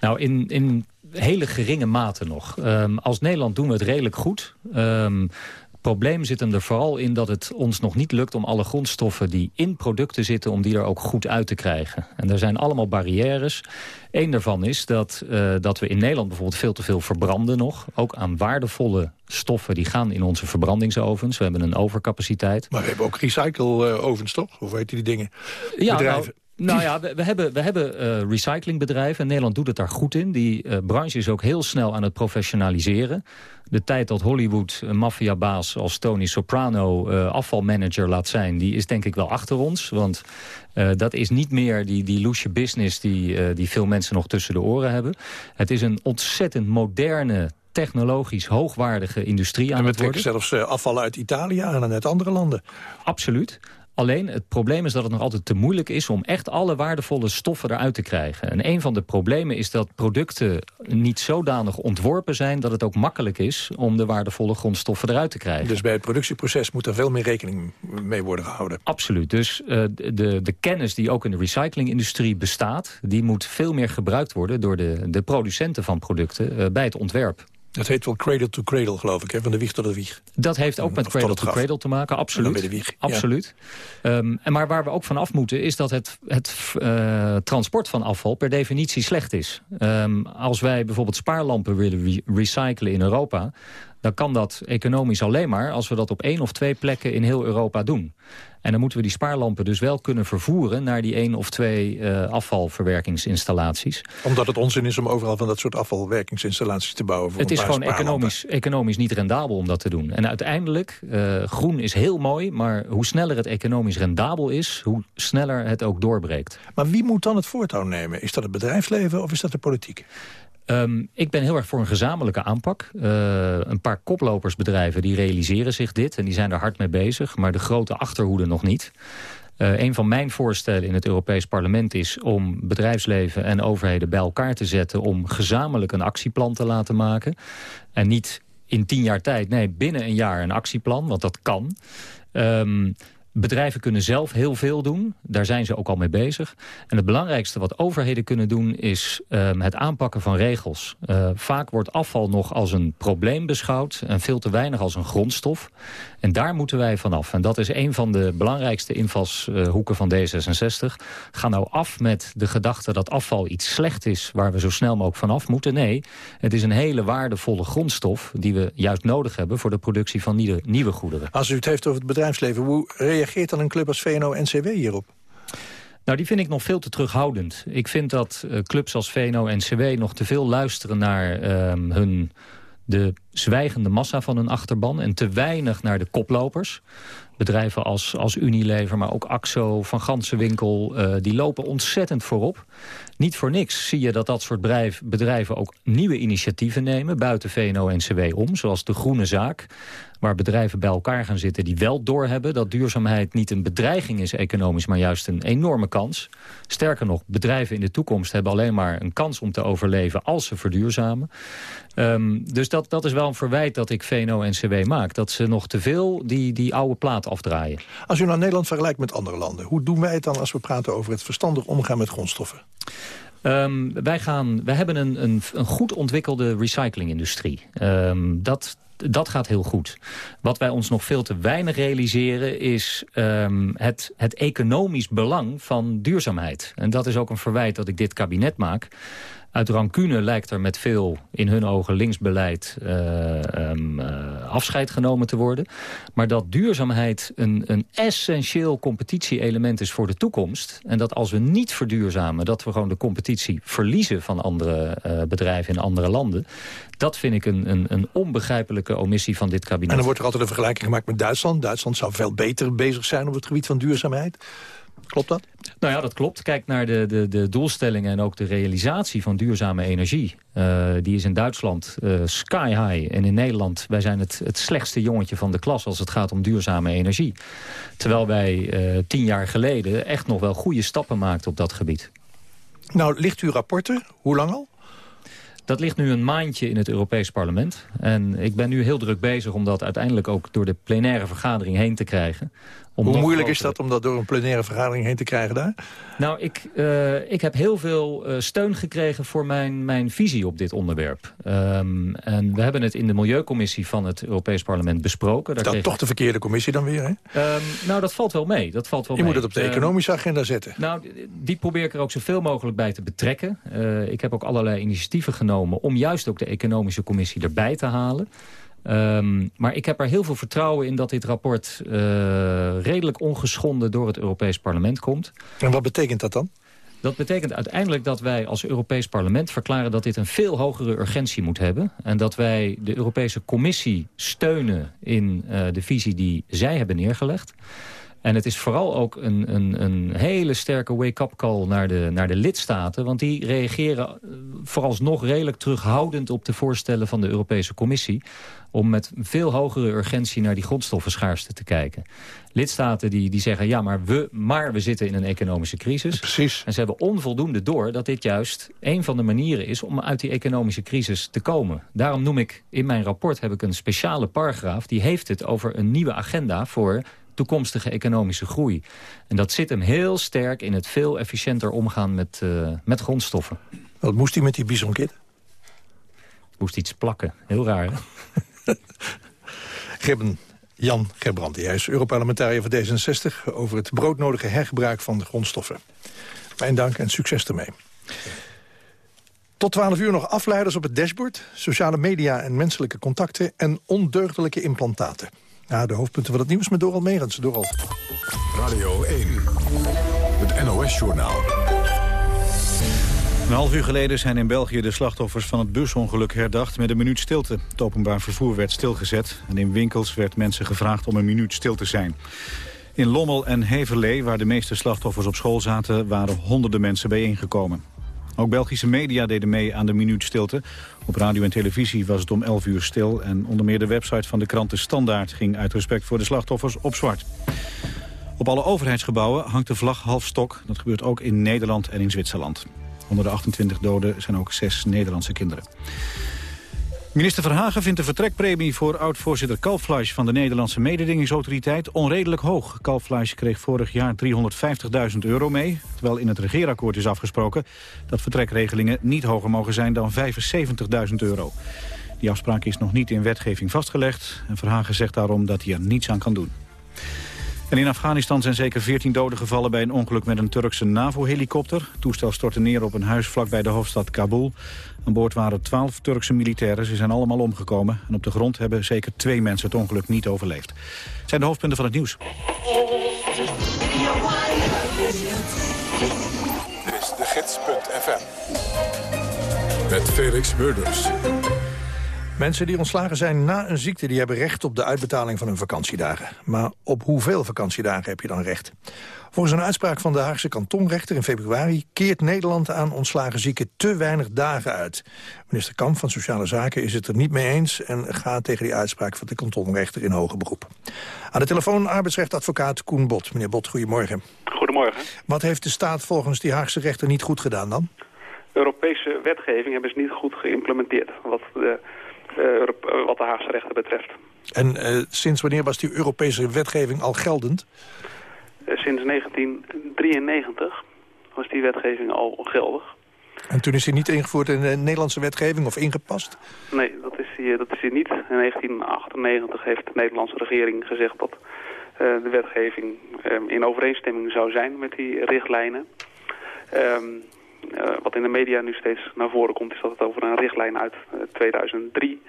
Nou, in, in hele geringe mate nog. Um, als Nederland doen we het redelijk goed. Um, probleem zit hem er vooral in dat het ons nog niet lukt... om alle grondstoffen die in producten zitten... om die er ook goed uit te krijgen. En er zijn allemaal barrières. Eén daarvan is dat, uh, dat we in Nederland bijvoorbeeld veel te veel verbranden nog. Ook aan waardevolle stoffen die gaan in onze verbrandingsovens. We hebben een overcapaciteit. Maar we hebben ook recycle-ovens, toch? Hoe heet die dingen? Ja, Bedrijven. Nou, nou ja, we, we hebben, we hebben uh, recyclingbedrijven. En Nederland doet het daar goed in. Die uh, branche is ook heel snel aan het professionaliseren. De tijd dat Hollywood een maffiabaas als Tony Soprano uh, afvalmanager laat zijn... die is denk ik wel achter ons. Want dat is niet meer die, die loesje business die, die veel mensen nog tussen de oren hebben. Het is een ontzettend moderne technologisch hoogwaardige industrie aan en het worden. En we trekken zelfs afval uit Italië aan en uit andere landen. Absoluut. Alleen het probleem is dat het nog altijd te moeilijk is... om echt alle waardevolle stoffen eruit te krijgen. En een van de problemen is dat producten niet zodanig ontworpen zijn... dat het ook makkelijk is om de waardevolle grondstoffen eruit te krijgen. Dus bij het productieproces moet er veel meer rekening mee worden gehouden? Absoluut. Dus uh, de, de kennis die ook in de recyclingindustrie bestaat... die moet veel meer gebruikt worden door de, de producenten van producten uh, bij het ontwerp. Dat heet wel cradle to cradle, geloof ik, hè? van de wieg tot de wieg. Dat heeft ook met cradle to cradle te maken, absoluut. bij de wieg, absoluut. Ja. Um, en maar waar we ook van af moeten, is dat het, het uh, transport van afval per definitie slecht is. Um, als wij bijvoorbeeld spaarlampen willen re recyclen in Europa dan kan dat economisch alleen maar als we dat op één of twee plekken in heel Europa doen. En dan moeten we die spaarlampen dus wel kunnen vervoeren... naar die één of twee uh, afvalverwerkingsinstallaties. Omdat het onzin is om overal van dat soort afvalwerkingsinstallaties te bouwen? Voor het is gewoon economisch, economisch niet rendabel om dat te doen. En uiteindelijk, uh, groen is heel mooi... maar hoe sneller het economisch rendabel is... hoe sneller het ook doorbreekt. Maar wie moet dan het voortouw nemen? Is dat het bedrijfsleven of is dat de politiek? Um, ik ben heel erg voor een gezamenlijke aanpak. Uh, een paar koplopersbedrijven die realiseren zich dit... en die zijn er hard mee bezig, maar de grote achterhoede nog niet. Uh, een van mijn voorstellen in het Europees Parlement is om bedrijfsleven en overheden bij elkaar te zetten... om gezamenlijk een actieplan te laten maken. En niet in tien jaar tijd, nee, binnen een jaar een actieplan, want dat kan. Um, Bedrijven kunnen zelf heel veel doen. Daar zijn ze ook al mee bezig. En het belangrijkste wat overheden kunnen doen... is um, het aanpakken van regels. Uh, vaak wordt afval nog als een probleem beschouwd... en veel te weinig als een grondstof. En daar moeten wij vanaf. En dat is een van de belangrijkste invalshoeken van D66. Ga nou af met de gedachte dat afval iets slecht is... waar we zo snel mogelijk vanaf moeten. Nee, het is een hele waardevolle grondstof... die we juist nodig hebben voor de productie van nieuwe, nieuwe goederen. Als u het heeft over het bedrijfsleven... hoe reageert dan een club als VNO-NCW hierop? Nou, die vind ik nog veel te terughoudend. Ik vind dat uh, clubs als VNO-NCW nog te veel luisteren naar uh, hun de zwijgende massa van hun achterban... en te weinig naar de koplopers. Bedrijven als, als Unilever, maar ook AXO, Van Gansenwinkel... Uh, die lopen ontzettend voorop. Niet voor niks zie je dat dat soort bedrijven ook nieuwe initiatieven nemen... buiten VNO-NCW om, zoals de Groene Zaak waar bedrijven bij elkaar gaan zitten die wel doorhebben... dat duurzaamheid niet een bedreiging is economisch, maar juist een enorme kans. Sterker nog, bedrijven in de toekomst hebben alleen maar een kans om te overleven... als ze verduurzamen. Um, dus dat, dat is wel een verwijt dat ik VNO-NCW maak. Dat ze nog te veel die, die oude plaat afdraaien. Als u nou Nederland vergelijkt met andere landen... hoe doen wij het dan als we praten over het verstandig omgaan met grondstoffen? Um, wij, gaan, wij hebben een, een, een goed ontwikkelde recyclingindustrie. Um, dat, dat gaat heel goed. Wat wij ons nog veel te weinig realiseren is um, het, het economisch belang van duurzaamheid. En dat is ook een verwijt dat ik dit kabinet maak. Uit rancune lijkt er met veel, in hun ogen, linksbeleid uh, afscheid genomen te worden. Maar dat duurzaamheid een, een essentieel competitie-element is voor de toekomst. En dat als we niet verduurzamen, dat we gewoon de competitie verliezen van andere uh, bedrijven in andere landen. Dat vind ik een, een, een onbegrijpelijke omissie van dit kabinet. En dan wordt er altijd een vergelijking gemaakt met Duitsland. Duitsland zou veel beter bezig zijn op het gebied van duurzaamheid. Klopt dat? Nou ja, dat klopt. Kijk naar de, de, de doelstellingen en ook de realisatie van duurzame energie. Uh, die is in Duitsland uh, sky high. En in Nederland, wij zijn het, het slechtste jongetje van de klas... als het gaat om duurzame energie. Terwijl wij uh, tien jaar geleden echt nog wel goede stappen maakten op dat gebied. Nou, ligt uw rapporten? Hoe lang al? Dat ligt nu een maandje in het Europees Parlement. En ik ben nu heel druk bezig om dat uiteindelijk ook door de plenaire vergadering heen te krijgen. Hoe moeilijk is dat om dat door een plenaire vergadering heen te krijgen daar? Nou, ik, uh, ik heb heel veel uh, steun gekregen voor mijn, mijn visie op dit onderwerp. Um, en we hebben het in de Milieucommissie van het Europees Parlement besproken. Daar dat toch de verkeerde commissie dan weer, hè? Um, nou, dat valt wel mee. Dat valt wel Je mee. moet het op de economische um, agenda zetten. Nou, die probeer ik er ook zoveel mogelijk bij te betrekken. Uh, ik heb ook allerlei initiatieven genomen om juist ook de economische commissie erbij te halen. Um, maar ik heb er heel veel vertrouwen in dat dit rapport uh, redelijk ongeschonden door het Europees Parlement komt. En wat betekent dat dan? Dat betekent uiteindelijk dat wij als Europees Parlement verklaren dat dit een veel hogere urgentie moet hebben. En dat wij de Europese Commissie steunen in uh, de visie die zij hebben neergelegd. En het is vooral ook een, een, een hele sterke wake-up call naar de, naar de lidstaten. Want die reageren vooralsnog redelijk terughoudend op de voorstellen van de Europese Commissie. Om met veel hogere urgentie naar die grondstoffenschaarste te kijken. Lidstaten die, die zeggen, ja, maar we, maar we zitten in een economische crisis. Precies. En ze hebben onvoldoende door dat dit juist een van de manieren is om uit die economische crisis te komen. Daarom noem ik, in mijn rapport heb ik een speciale paragraaf. Die heeft het over een nieuwe agenda voor toekomstige economische groei. En dat zit hem heel sterk in het veel efficiënter omgaan met, uh, met grondstoffen. Wat moest hij met die bisonkit? Moest iets plakken. Heel raar, Gibben, Jan Gerbrandy, hij is Europarlementariër van D66... over het broodnodige hergebruik van de grondstoffen. Mijn dank en succes ermee. Tot 12 uur nog afleiders op het dashboard... sociale media en menselijke contacten... en ondeugdelijke implantaten. Ja, de hoofdpunten van het nieuws met Doral Megens. Doral. Radio 1, het NOS-journaal. Een half uur geleden zijn in België de slachtoffers van het busongeluk herdacht met een minuut stilte. Het openbaar vervoer werd stilgezet en in winkels werd mensen gevraagd om een minuut stil te zijn. In Lommel en Heverlee, waar de meeste slachtoffers op school zaten, waren honderden mensen bijeengekomen. Ook Belgische media deden mee aan de minuut stilte. Op radio en televisie was het om 11 uur stil... en onder meer de website van de krant De Standaard... ging uit respect voor de slachtoffers op zwart. Op alle overheidsgebouwen hangt de vlag half stok. Dat gebeurt ook in Nederland en in Zwitserland. Onder de 28 doden zijn ook zes Nederlandse kinderen. Minister Verhagen vindt de vertrekpremie voor oud-voorzitter Kalfleisch van de Nederlandse mededingingsautoriteit onredelijk hoog. Kalfleisch kreeg vorig jaar 350.000 euro mee, terwijl in het regeerakkoord is afgesproken dat vertrekregelingen niet hoger mogen zijn dan 75.000 euro. Die afspraak is nog niet in wetgeving vastgelegd en Verhagen zegt daarom dat hij er niets aan kan doen. En in Afghanistan zijn zeker 14 doden gevallen bij een ongeluk met een Turkse NAVO-helikopter. Het toestel stortte neer op een huis vlakbij de hoofdstad Kabul. Aan boord waren 12 Turkse militairen. Ze zijn allemaal omgekomen. En op de grond hebben zeker twee mensen het ongeluk niet overleefd. Het zijn de hoofdpunten van het nieuws. Dit is de gids.fm. Met Felix Murders. Mensen die ontslagen zijn na een ziekte... die hebben recht op de uitbetaling van hun vakantiedagen. Maar op hoeveel vakantiedagen heb je dan recht? Volgens een uitspraak van de Haagse kantonrechter in februari... keert Nederland aan ontslagen zieken te weinig dagen uit. Minister Kamp van Sociale Zaken is het er niet mee eens... en gaat tegen die uitspraak van de kantonrechter in hoger beroep. Aan de telefoon arbeidsrechtadvocaat Koen Bot. Meneer Bot, goedemorgen. Goedemorgen. Wat heeft de staat volgens die Haagse rechter niet goed gedaan dan? Europese wetgeving hebben ze niet goed geïmplementeerd... wat de, wat de Haagse rechter betreft. En uh, sinds wanneer was die Europese wetgeving al geldend? Uh, sinds 1993 was die wetgeving al geldig. En toen is die niet ingevoerd in de Nederlandse wetgeving of ingepast? Nee, dat is die, dat is die niet. In 1998 heeft de Nederlandse regering gezegd dat de wetgeving in overeenstemming zou zijn met die richtlijnen. Um, wat in de media nu steeds naar voren komt... is dat het over een richtlijn uit 2003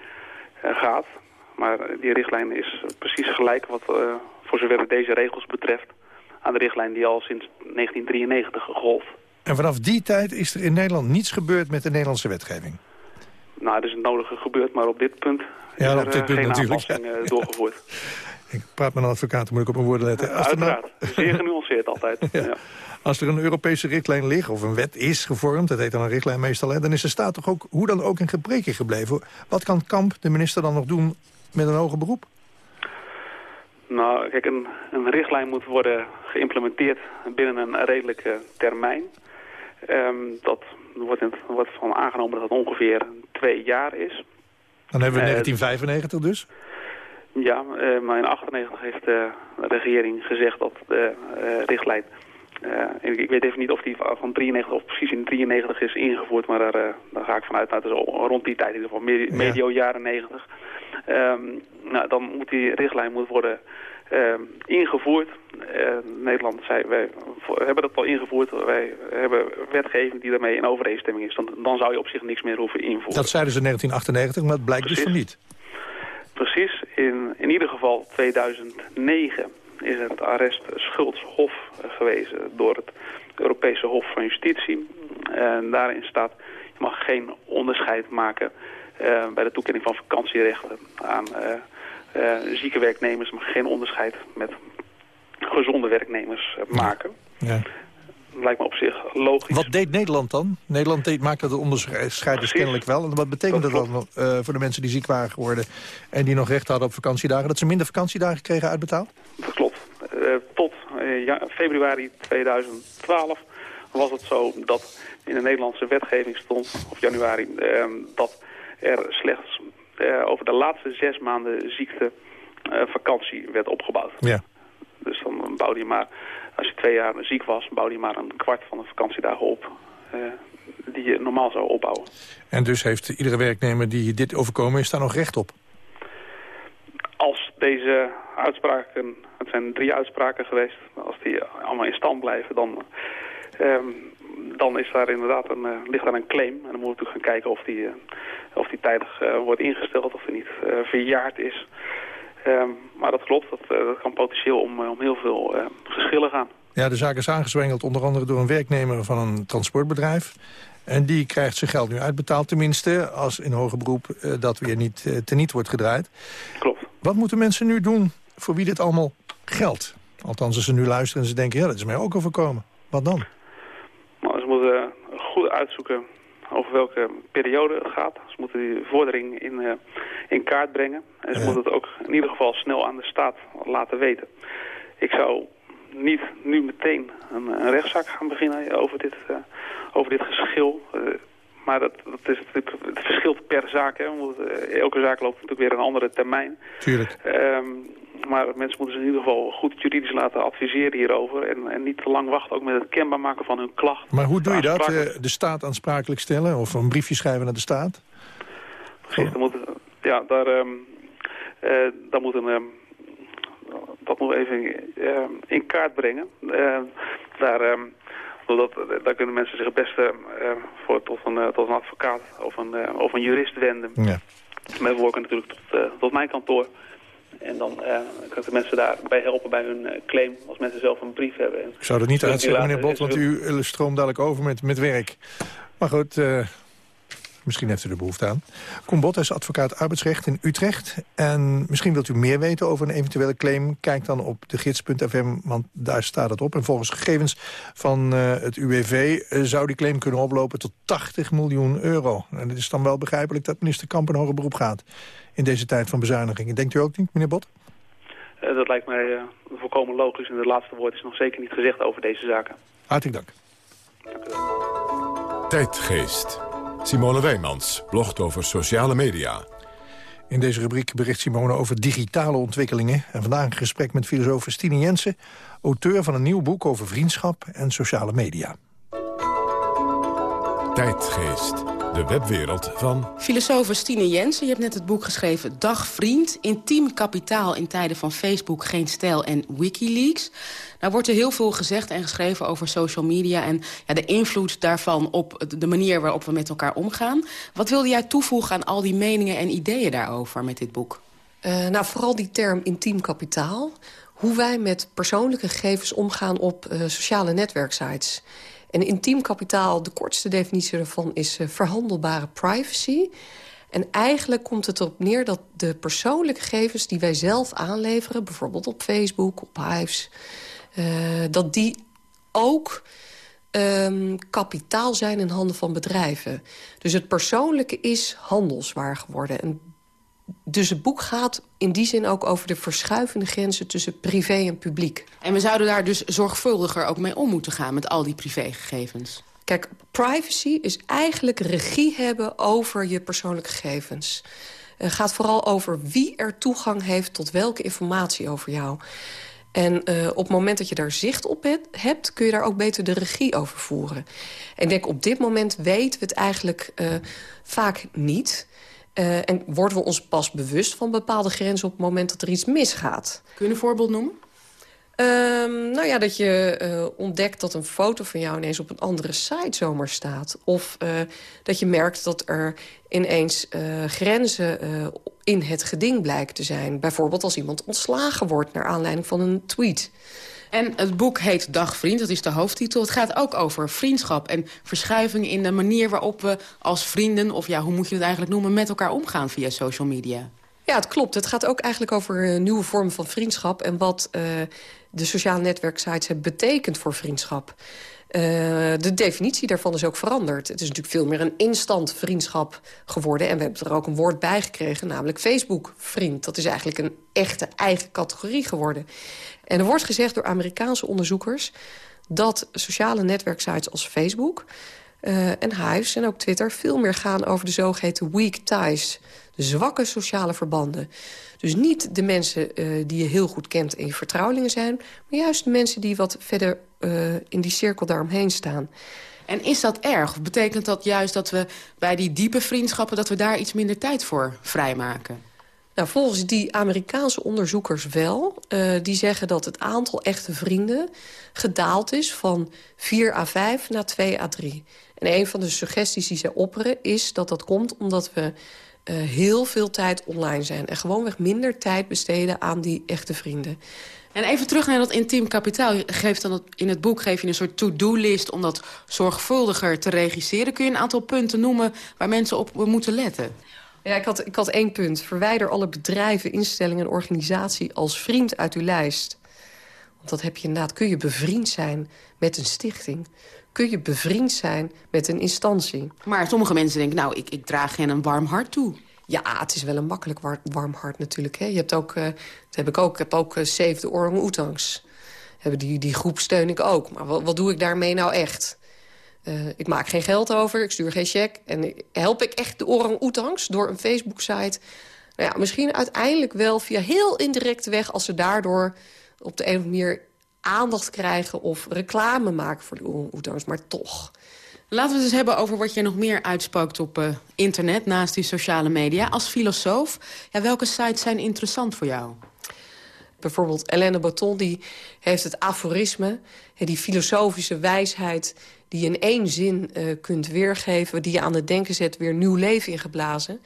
gaat. Maar die richtlijn is precies gelijk wat voor zover deze regels betreft... aan de richtlijn die al sinds 1993 golft. En vanaf die tijd is er in Nederland niets gebeurd met de Nederlandse wetgeving? Nou, er is het nodige gebeurd, maar op dit punt is ja, op dit punt geen natuurlijk, aanpassing doorgevoerd. Ik praat met een advocaat, moet ik op mijn woorden letten. Als Uiteraard, nou... zeer genuanceerd altijd. ja. Als er een Europese richtlijn ligt, of een wet is gevormd... dat heet dan een richtlijn meestal, hè, dan is de staat toch ook hoe dan ook in gebreken gebleven. Wat kan Kamp, de minister, dan nog doen met een hoger beroep? Nou, kijk, een, een richtlijn moet worden geïmplementeerd binnen een redelijke termijn. Um, dat wordt, in, wordt van aangenomen dat het ongeveer twee jaar is. Dan hebben we 1995 eh, dus? Ja, uh, maar in 1998 heeft de regering gezegd dat de uh, richtlijn... Uh, ik weet even niet of die van 93 of precies in 93 is ingevoerd, maar daar, daar ga ik vanuit. Nou, het is rond die tijd, in ieder geval medio jaren 90. Um, nou, dan moet die richtlijn moet worden uh, ingevoerd. Uh, Nederland zei, wij hebben dat al ingevoerd. Wij hebben wetgeving die daarmee in overeenstemming is. Dan, dan zou je op zich niks meer hoeven invoeren. Dat zeiden ze in 1998, maar het blijkt dus van niet. Precies. In, in ieder geval 2009 is het arrest Schuldshof gewezen door het Europese Hof van Justitie. En daarin staat, je mag geen onderscheid maken uh, bij de toekenning van vakantierechten aan uh, uh, zieke werknemers, maar geen onderscheid met gezonde werknemers maken. Ja. Lijkt me op zich logisch. Wat deed Nederland dan? Nederland deed, maakte dat onderscheid dus kennelijk wel. En wat betekende dat, dat dan voor de mensen die ziek waren geworden... en die nog recht hadden op vakantiedagen... dat ze minder vakantiedagen kregen uitbetaald? Dat klopt. Tot ja, februari 2012 was het zo dat in de Nederlandse wetgeving stond, of januari, ehm, dat er slechts uh, over de laatste zes maanden ziekte uh, vakantie werd opgebouwd. Ja. Dus dan bouwde je maar, als je twee jaar ziek was, bouwde je maar een kwart van de vakantiedagen op. Die je normaal zou opbouwen. En dus heeft iedere werknemer die dit overkomen is daar nog recht op? Als deze uitspraken, het zijn drie uitspraken geweest, als die allemaal in stand blijven, dan um, dan is daar inderdaad een, uh, ligt daar een claim. En dan moeten we natuurlijk gaan kijken of die, uh, of die tijdig uh, wordt ingesteld of er niet verjaard is. Um, maar dat klopt, dat, dat kan potentieel om, om heel veel geschillen gaan. Ja, de zaak is aangezwengeld onder andere door een werknemer van een transportbedrijf. En die krijgt zijn geld nu uitbetaald, tenminste, als in hoger beroep dat weer niet teniet wordt gedraaid. Klopt. Wat moeten mensen nu doen voor wie dit allemaal geldt? Althans, als ze nu luisteren en ze denken, ja, dat is mij ook overkomen. Wat dan? moeten goed uitzoeken over welke periode het gaat. Ze moeten die vordering in, uh, in kaart brengen. En ze moeten het ook in ieder geval snel aan de staat laten weten. Ik zou niet nu meteen een, een rechtszaak gaan beginnen over dit, uh, over dit geschil. Uh, maar dat, dat is natuurlijk, het verschilt per zaak. Hè, want elke zaak loopt natuurlijk weer een andere termijn. Tuurlijk. Um, maar mensen moeten zich in ieder geval goed juridisch laten adviseren hierover. En, en niet te lang wachten, ook met het kenbaar maken van hun klacht. Maar hoe doe je dat? Eh, de staat aansprakelijk stellen? Of een briefje schrijven naar de staat? Precies, dan moet, ja, daar, um, uh, daar moet een... Um, dat moet even uh, in kaart brengen. Uh, daar, dat, daar kunnen mensen zich het beste voor, tot, een, tot een advocaat of een, of een jurist wenden. Ja. Met woorden natuurlijk tot, tot mijn kantoor. En dan uh, kan ik de mensen daarbij helpen bij hun uh, claim als mensen zelf een brief hebben. ik zou dat niet uitzeggen, meneer Bot, want u stroomt dadelijk over met, met werk. Maar goed, uh, misschien heeft u er behoefte aan. Koen Bot is advocaat arbeidsrecht in Utrecht. En misschien wilt u meer weten over een eventuele claim. Kijk dan op de gids.fm, want daar staat het op. En volgens gegevens van het UWV zou die claim kunnen oplopen tot 80 miljoen euro. En het is dan wel begrijpelijk dat minister Kamp een hoger beroep gaat in deze tijd van bezuinigingen. Denkt u ook niet, meneer Bot? Uh, dat lijkt mij uh, volkomen logisch. En het laatste woord is nog zeker niet gezegd over deze zaken. Hartelijk dank. dank u wel. Tijdgeest. Simone Wijmans blogt over sociale media. In deze rubriek bericht Simone over digitale ontwikkelingen. En vandaag een gesprek met filosoof Stine Jensen... auteur van een nieuw boek over vriendschap en sociale media. Tijdgeest. De webwereld van... Filosoof Stine Jensen, je hebt net het boek geschreven... Dag Vriend, intiem kapitaal in tijden van Facebook, Geen Stijl en Wikileaks. Nou wordt er heel veel gezegd en geschreven over social media... en ja, de invloed daarvan op de manier waarop we met elkaar omgaan. Wat wilde jij toevoegen aan al die meningen en ideeën daarover met dit boek? Uh, nou, vooral die term intiem kapitaal. Hoe wij met persoonlijke gegevens omgaan op uh, sociale netwerksites. En intiem kapitaal, de kortste definitie ervan is uh, verhandelbare privacy. En eigenlijk komt het erop neer dat de persoonlijke gegevens die wij zelf aanleveren... bijvoorbeeld op Facebook, op Hives... Uh, dat die ook um, kapitaal zijn in handen van bedrijven. Dus het persoonlijke is handelswaar geworden. En dus het boek gaat in die zin ook over de verschuivende grenzen tussen privé en publiek. En we zouden daar dus zorgvuldiger ook mee om moeten gaan met al die privégegevens. Kijk, privacy is eigenlijk regie hebben over je persoonlijke gegevens. Het gaat vooral over wie er toegang heeft tot welke informatie over jou. En uh, op het moment dat je daar zicht op hebt... kun je daar ook beter de regie over voeren. En ik denk, op dit moment weten we het eigenlijk uh, vaak niet... Uh, en worden we ons pas bewust van bepaalde grenzen... op het moment dat er iets misgaat. Kun je een voorbeeld noemen? Um, nou ja, dat je uh, ontdekt dat een foto van jou ineens op een andere site zomaar staat. Of uh, dat je merkt dat er ineens grenzen in het geding blijken te zijn. Bijvoorbeeld als iemand ontslagen wordt naar aanleiding van een tweet. En het boek heet Dagvriend, dat is de hoofdtitel. Het gaat ook over vriendschap en verschuiving in de manier waarop we als vrienden... of ja, hoe moet je het eigenlijk noemen, met elkaar omgaan via social media. Ja, het klopt. Het gaat ook eigenlijk over nieuwe vormen van vriendschap... en wat uh, de sociale netwerksites hebben betekend voor vriendschap. Uh, de definitie daarvan is ook veranderd. Het is natuurlijk veel meer een instant vriendschap geworden. En we hebben er ook een woord bij gekregen, namelijk Facebook-vriend. Dat is eigenlijk een echte eigen categorie geworden. En er wordt gezegd door Amerikaanse onderzoekers... dat sociale netwerksites als Facebook uh, en Hives en ook Twitter... veel meer gaan over de zogeheten weak ties. De zwakke sociale verbanden. Dus niet de mensen uh, die je heel goed kent en je vertrouwelingen zijn... maar juist de mensen die wat verder uh, in die cirkel daaromheen staan. En is dat erg? Of betekent dat juist dat we bij die diepe vriendschappen... dat we daar iets minder tijd voor vrijmaken? Nou, volgens die Amerikaanse onderzoekers wel. Uh, die zeggen dat het aantal echte vrienden gedaald is van 4 à 5 naar 2 à 3. En een van de suggesties die zij opperen is dat dat komt omdat we uh, heel veel tijd online zijn. En gewoonweg minder tijd besteden aan die echte vrienden. En even terug naar dat intiem kapitaal. Je geeft dan in het boek geef je een soort to-do-list om dat zorgvuldiger te regisseren. Kun je een aantal punten noemen waar mensen op moeten letten? Ja, ik had, ik had één punt. Verwijder alle bedrijven, instellingen en organisatie als vriend uit uw lijst. Want dat heb je inderdaad. Kun je bevriend zijn met een stichting? Kun je bevriend zijn met een instantie? Maar sommige mensen denken, nou, ik, ik draag hen een warm hart toe. Ja, het is wel een makkelijk war warm hart natuurlijk. Hè. Je hebt ook, uh, dat heb ik ook, ik heb ook Save the Orang-Oetangs. Die, die groep steun ik ook. Maar wat, wat doe ik daarmee nou echt? Uh, ik maak geen geld over, ik stuur geen cheque. En help ik echt de orang-oetangs door een Facebook-site? Nou ja, misschien uiteindelijk wel via heel indirecte weg... als ze daardoor op de een of andere manier aandacht krijgen... of reclame maken voor de orang-oetangs, maar toch. Laten we het eens hebben over wat je nog meer uitspookt op uh, internet... naast die sociale media. Als filosoof, ja, welke sites zijn interessant voor jou? Bijvoorbeeld Helene Baton die heeft het aforisme, die filosofische wijsheid die je in één zin uh, kunt weergeven... die je aan het denken zet, weer nieuw leven ingeblazen.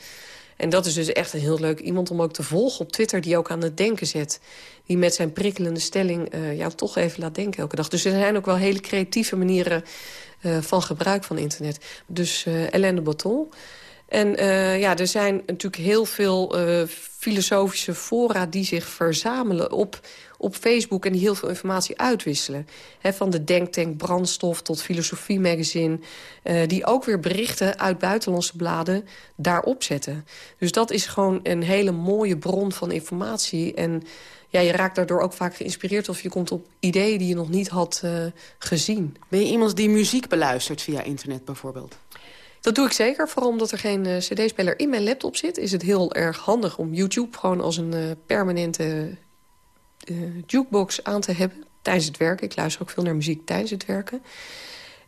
En dat is dus echt een heel leuk iemand om ook te volgen op Twitter... die ook aan het denken zet. Die met zijn prikkelende stelling uh, jou toch even laat denken elke dag. Dus er zijn ook wel hele creatieve manieren uh, van gebruik van internet. Dus uh, de Baton... En ja, er zijn natuurlijk heel veel filosofische fora die zich verzamelen op, op Facebook... en die heel veel informatie uitwisselen. He, van de Denktank Brandstof tot Filosofie Magazine... Uh, die ook weer berichten uit buitenlandse bladen daarop zetten. Dus dat is gewoon een hele mooie bron van informatie. En ja, je raakt daardoor ook vaak geïnspireerd... of je komt op ideeën die je nog niet had gezien. Ben je iemand die muziek beluistert via internet bijvoorbeeld? Dat doe ik zeker. Vooral omdat er geen uh, cd-speler in mijn laptop zit... is het heel erg handig om YouTube gewoon als een uh, permanente uh, jukebox aan te hebben. Tijdens het werken. Ik luister ook veel naar muziek tijdens het werken.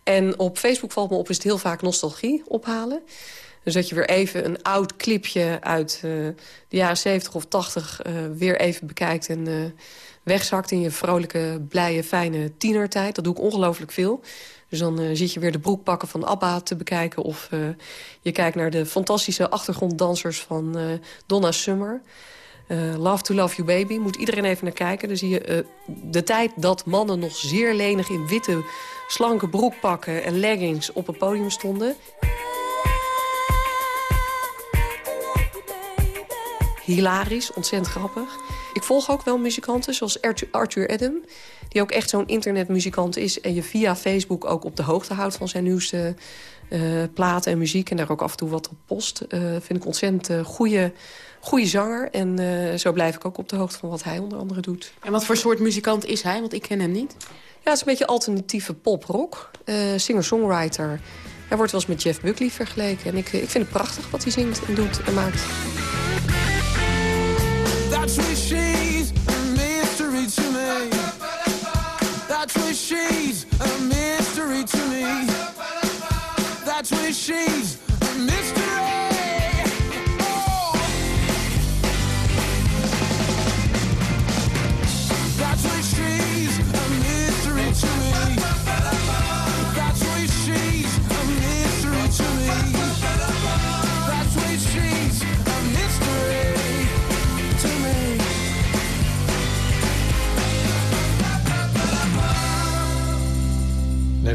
En op Facebook valt me op is het heel vaak nostalgie ophalen. Dus dat je weer even een oud clipje uit uh, de jaren 70 of 80 uh, weer even bekijkt... en wegzakt in je vrolijke, blije, fijne tienertijd. Dat doe ik ongelooflijk veel. Dus dan zit je weer de broekpakken van ABBA te bekijken... of je kijkt naar de fantastische achtergronddansers van Donna Summer. Love to Love You Baby, moet iedereen even naar kijken. Dan zie je de tijd dat mannen nog zeer lenig in witte, slanke broekpakken... en leggings op het podium stonden. Hilarisch, ontzettend grappig. Ik volg ook wel muzikanten, zoals Arthur Adam... die ook echt zo'n internetmuzikant is... en je via Facebook ook op de hoogte houdt van zijn nieuwste uh, platen en muziek... en daar ook af en toe wat op post. Uh, vind ik ontzettend uh, goede, goede zanger. En zo blijf ik ook op de hoogte van wat hij onder andere doet. En wat voor soort muzikant is hij? Want ik ken hem niet. Ja, het is een beetje alternatieve pop-rock. Singer-songwriter. Hij wordt wel eens met Jeff Buckley vergeleken. En ik, ik vind het prachtig wat hij zingt en doet en maakt. That's That's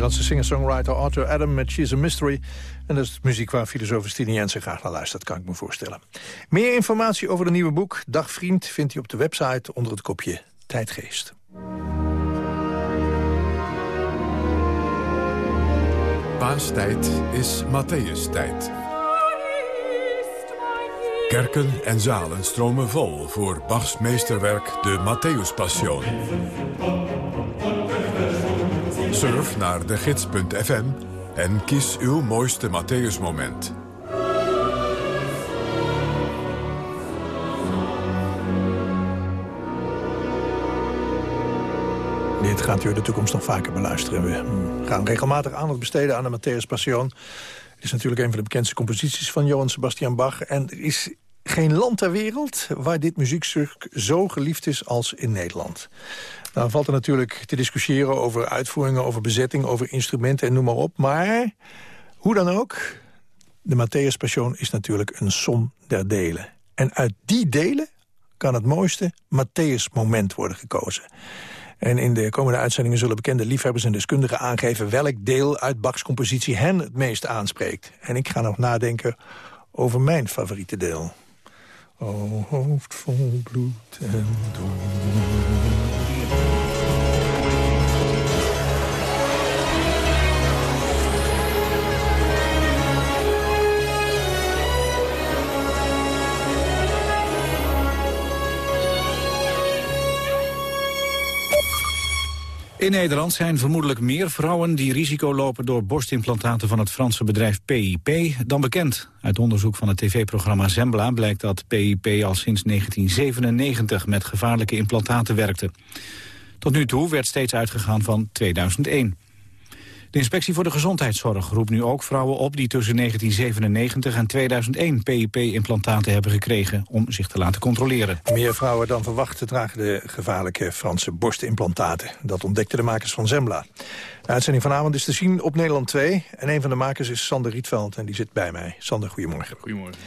Nederlandse singer-songwriter Arthur Adam met She's a Mystery. En dat is muziek waar filosoof Stine Jensen graag naar luistert, kan ik me voorstellen. Meer informatie over het nieuwe boek Dagvriend vindt u op de website onder het kopje Tijdgeest. Paastijd is Matthäus-tijd. Kerken en zalen stromen vol voor Bachs meesterwerk de Matthäus-passion. Surf naar de gids.fm en kies uw mooiste Matthäus-moment. Dit gaat u in de toekomst nog vaker beluisteren. We gaan regelmatig aandacht besteden aan de Matthäus Passion. Het is natuurlijk een van de bekendste composities van Johann Sebastian Bach. En is geen land ter wereld waar dit muziekstuk zo geliefd is als in Nederland. Nou valt er natuurlijk te discussiëren over uitvoeringen, over bezetting, over instrumenten en noem maar op. Maar hoe dan ook, de Matthäus Passion is natuurlijk een som der delen. En uit die delen kan het mooiste Matthäus-moment worden gekozen. En in de komende uitzendingen zullen bekende liefhebbers en deskundigen aangeven... welk deel uit Bachs compositie hen het meest aanspreekt. En ik ga nog nadenken over mijn favoriete deel. O hoofd vol bloed en dood. In Nederland zijn vermoedelijk meer vrouwen die risico lopen door borstimplantaten van het Franse bedrijf PIP dan bekend. Uit onderzoek van het tv-programma Zembla blijkt dat PIP al sinds 1997 met gevaarlijke implantaten werkte. Tot nu toe werd steeds uitgegaan van 2001. De Inspectie voor de Gezondheidszorg roept nu ook vrouwen op... die tussen 1997 en 2001 PIP-implantaten hebben gekregen... om zich te laten controleren. Meer vrouwen dan verwacht dragen de gevaarlijke Franse borstimplantaten. Dat ontdekten de makers van Zembla. De uitzending vanavond is te zien op Nederland 2. En een van de makers is Sander Rietveld en die zit bij mij. Sander, goedemorgen. Goedemorgen.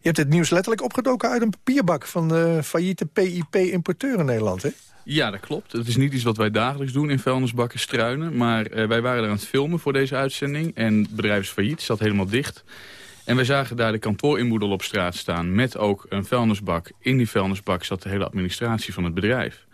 Je hebt het nieuws letterlijk opgedoken uit een papierbak... van de failliete PIP-importeur in Nederland, hè? Ja, dat klopt. Het is niet iets wat wij dagelijks doen in vuilnisbakken struinen. Maar uh, wij waren er aan het filmen voor deze uitzending. En het bedrijf is failliet, zat helemaal dicht. En wij zagen daar de kantoorinboedel op straat staan... met ook een vuilnisbak. In die vuilnisbak zat de hele administratie van het bedrijf.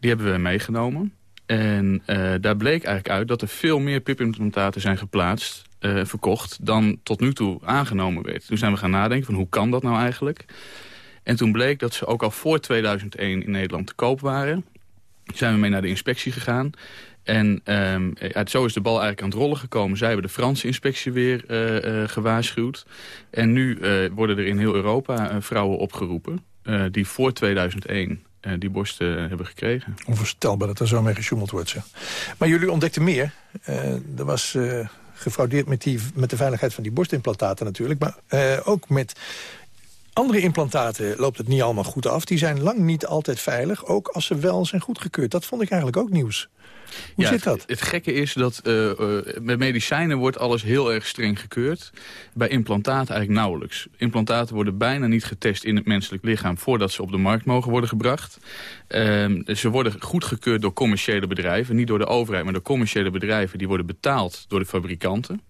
Die hebben we meegenomen. En uh, daar bleek eigenlijk uit dat er veel meer pipimplantaten zijn geplaatst... Uh, verkocht dan tot nu toe aangenomen werd. Toen zijn we gaan nadenken van hoe kan dat nou eigenlijk... En toen bleek dat ze ook al voor 2001 in Nederland te koop waren. Zijn we mee naar de inspectie gegaan. En um, zo is de bal eigenlijk aan het rollen gekomen. Zij hebben de Franse inspectie weer uh, uh, gewaarschuwd. En nu uh, worden er in heel Europa vrouwen opgeroepen... die voor 2001 eh, die borst eh, hebben gekregen. Onvoorstelbaar dat er zo mee gesjoemeld wordt. Maar jullie ontdekten meer. Eh, er was eh, gefraudeerd met, die, met de veiligheid van die borstimplantaten natuurlijk. Maar eh, ook met andere implantaten loopt het niet allemaal goed af. Die zijn lang niet altijd veilig, ook als ze wel zijn goedgekeurd. Dat vond ik eigenlijk ook nieuws. Hoe Ja, zit dat? Het, het gekke is dat eh, met medicijnen wordt alles heel erg streng gekeurd. Bij implantaten eigenlijk nauwelijks. Implantaten worden bijna niet getest in het menselijk lichaam... voordat ze op de markt mogen worden gebracht. Ehm, ze worden goedgekeurd door commerciële bedrijven. Niet door de overheid, maar door commerciële bedrijven. Die worden betaald door de fabrikanten.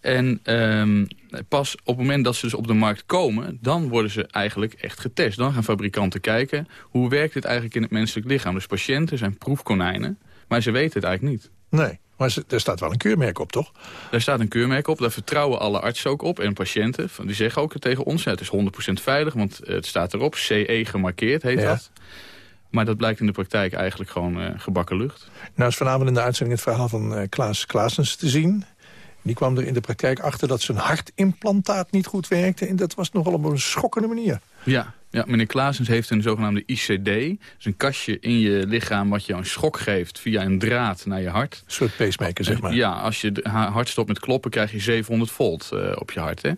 En ehm, pas op het moment dat ze dus op de markt komen... dan worden ze eigenlijk echt getest. Dan gaan fabrikanten kijken... hoe werkt het eigenlijk in het menselijk lichaam. Dus patiënten zijn proefkonijnen... Maar ze weten het eigenlijk niet. Nee, maar ze- er staat wel een keurmerk op, toch? Daar staat een keurmerk op, daar vertrouwen alle artsen ook op en patiënten. Van- Die zeggen ook tegen ons, het is 100% veilig, want eh, het staat erop. CE gemarkeerd heet Ja. dat. Maar dat blijkt in de praktijk eigenlijk gewoon eh, gebakken lucht. Nou is vanavond in de uitzending het verhaal van eh, Klaas Klaasens te zien. Die kwam er in de praktijk achter dat zijn hartimplantaat niet goed werkte. En dat was nogal op een schokkende manier. Ja, ja meneer Klaasens heeft een zogenaamde ICD. Dus een kastje in je lichaam wat je een schok geeft via een draad naar je hart. Een soort pacemaker, zeg maar. Ja, als je hart stopt met kloppen krijg je 700 volt eh, op je hart. Hè?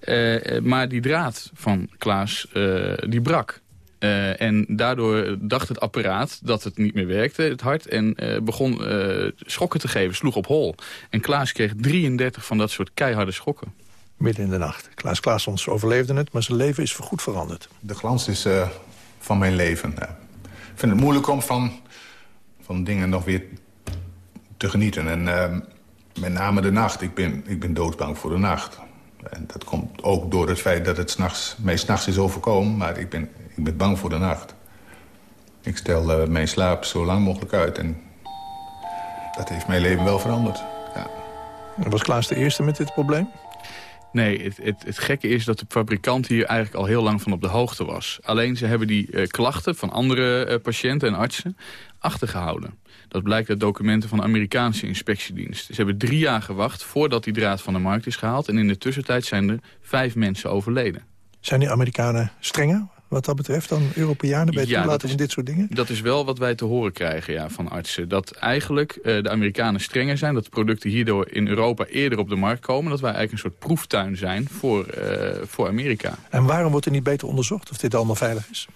Eh, eh, maar die draad van Klaas, eh, die brak. Eh, en daardoor dacht het apparaat dat het niet meer werkte, het hart. En eh, begon eh, schokken te geven, sloeg op hol. En Klaas kreeg 33 van dat soort keiharde schokken. Midden in de nacht. Klaas Klaasens overleefde het, maar zijn leven is voorgoed veranderd. De glans is eh, van mijn leven. Eh, ik vind het moeilijk om van, van dingen nog weer te genieten. En eh, met name de nacht. Ik ben, ik ben doodsbang voor de nacht. En dat komt ook door het feit dat het 's nachts, mij s'nachts is overkomen. Maar ik ben, ik ben bang voor de nacht. Ik stel mijn slaap zo lang mogelijk uit. En dat heeft mijn leven wel veranderd. Was Klaas de eerste met dit probleem? Nee, het, het, het gekke is dat de fabrikant hier eigenlijk al heel lang van op de hoogte was. Alleen ze hebben die eh, klachten van andere eh, patiënten en artsen achtergehouden. Dat blijkt uit documenten van de Amerikaanse inspectiedienst. Ze hebben drie jaar gewacht voordat die draad van de markt is gehaald. En in de tussentijd zijn er vijf mensen overleden. Zijn die Amerikanen strenger wat dat betreft dan Europeanen bij het Ja, dat toelaten is- van dit soort dingen? Dat is wel wat wij te horen krijgen ja, van artsen. Dat eigenlijk eh, de Amerikanen strenger zijn. Dat de producten hierdoor in Europa eerder op de markt komen. Dat wij eigenlijk een soort proeftuin zijn voor, eh, voor Amerika. En waarom wordt er niet beter onderzocht of dit allemaal veilig is?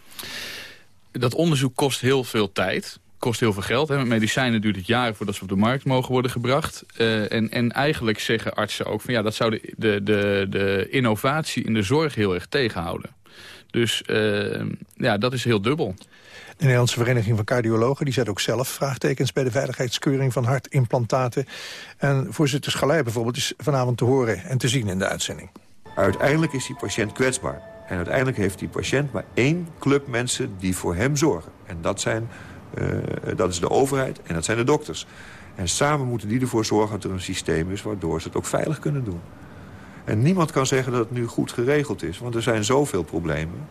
Dat onderzoek kost heel veel tijd. Kost heel veel geld. Hè. Met medicijnen duurt het jaren voordat ze op de markt mogen worden gebracht. Eh, en, en eigenlijk zeggen artsen ook van ja, dat zou de, de, de, de innovatie in de zorg heel erg tegenhouden. Dus eh, ja, dat is heel dubbel. De Nederlandse Vereniging van Cardiologen die zet ook zelf vraagtekens bij de veiligheidskeuring van hartimplantaten. En voorzitter Schalij bijvoorbeeld is vanavond te horen en te zien in de uitzending. Uiteindelijk is die patiënt kwetsbaar. En uiteindelijk heeft die patiënt maar één club mensen die voor hem zorgen. En dat, zijn, eh, dat is de overheid en dat zijn de dokters. En samen moeten die ervoor zorgen dat er een systeem is... waardoor ze het ook veilig kunnen doen. En niemand kan zeggen dat het nu goed geregeld is. Want er zijn zoveel problemen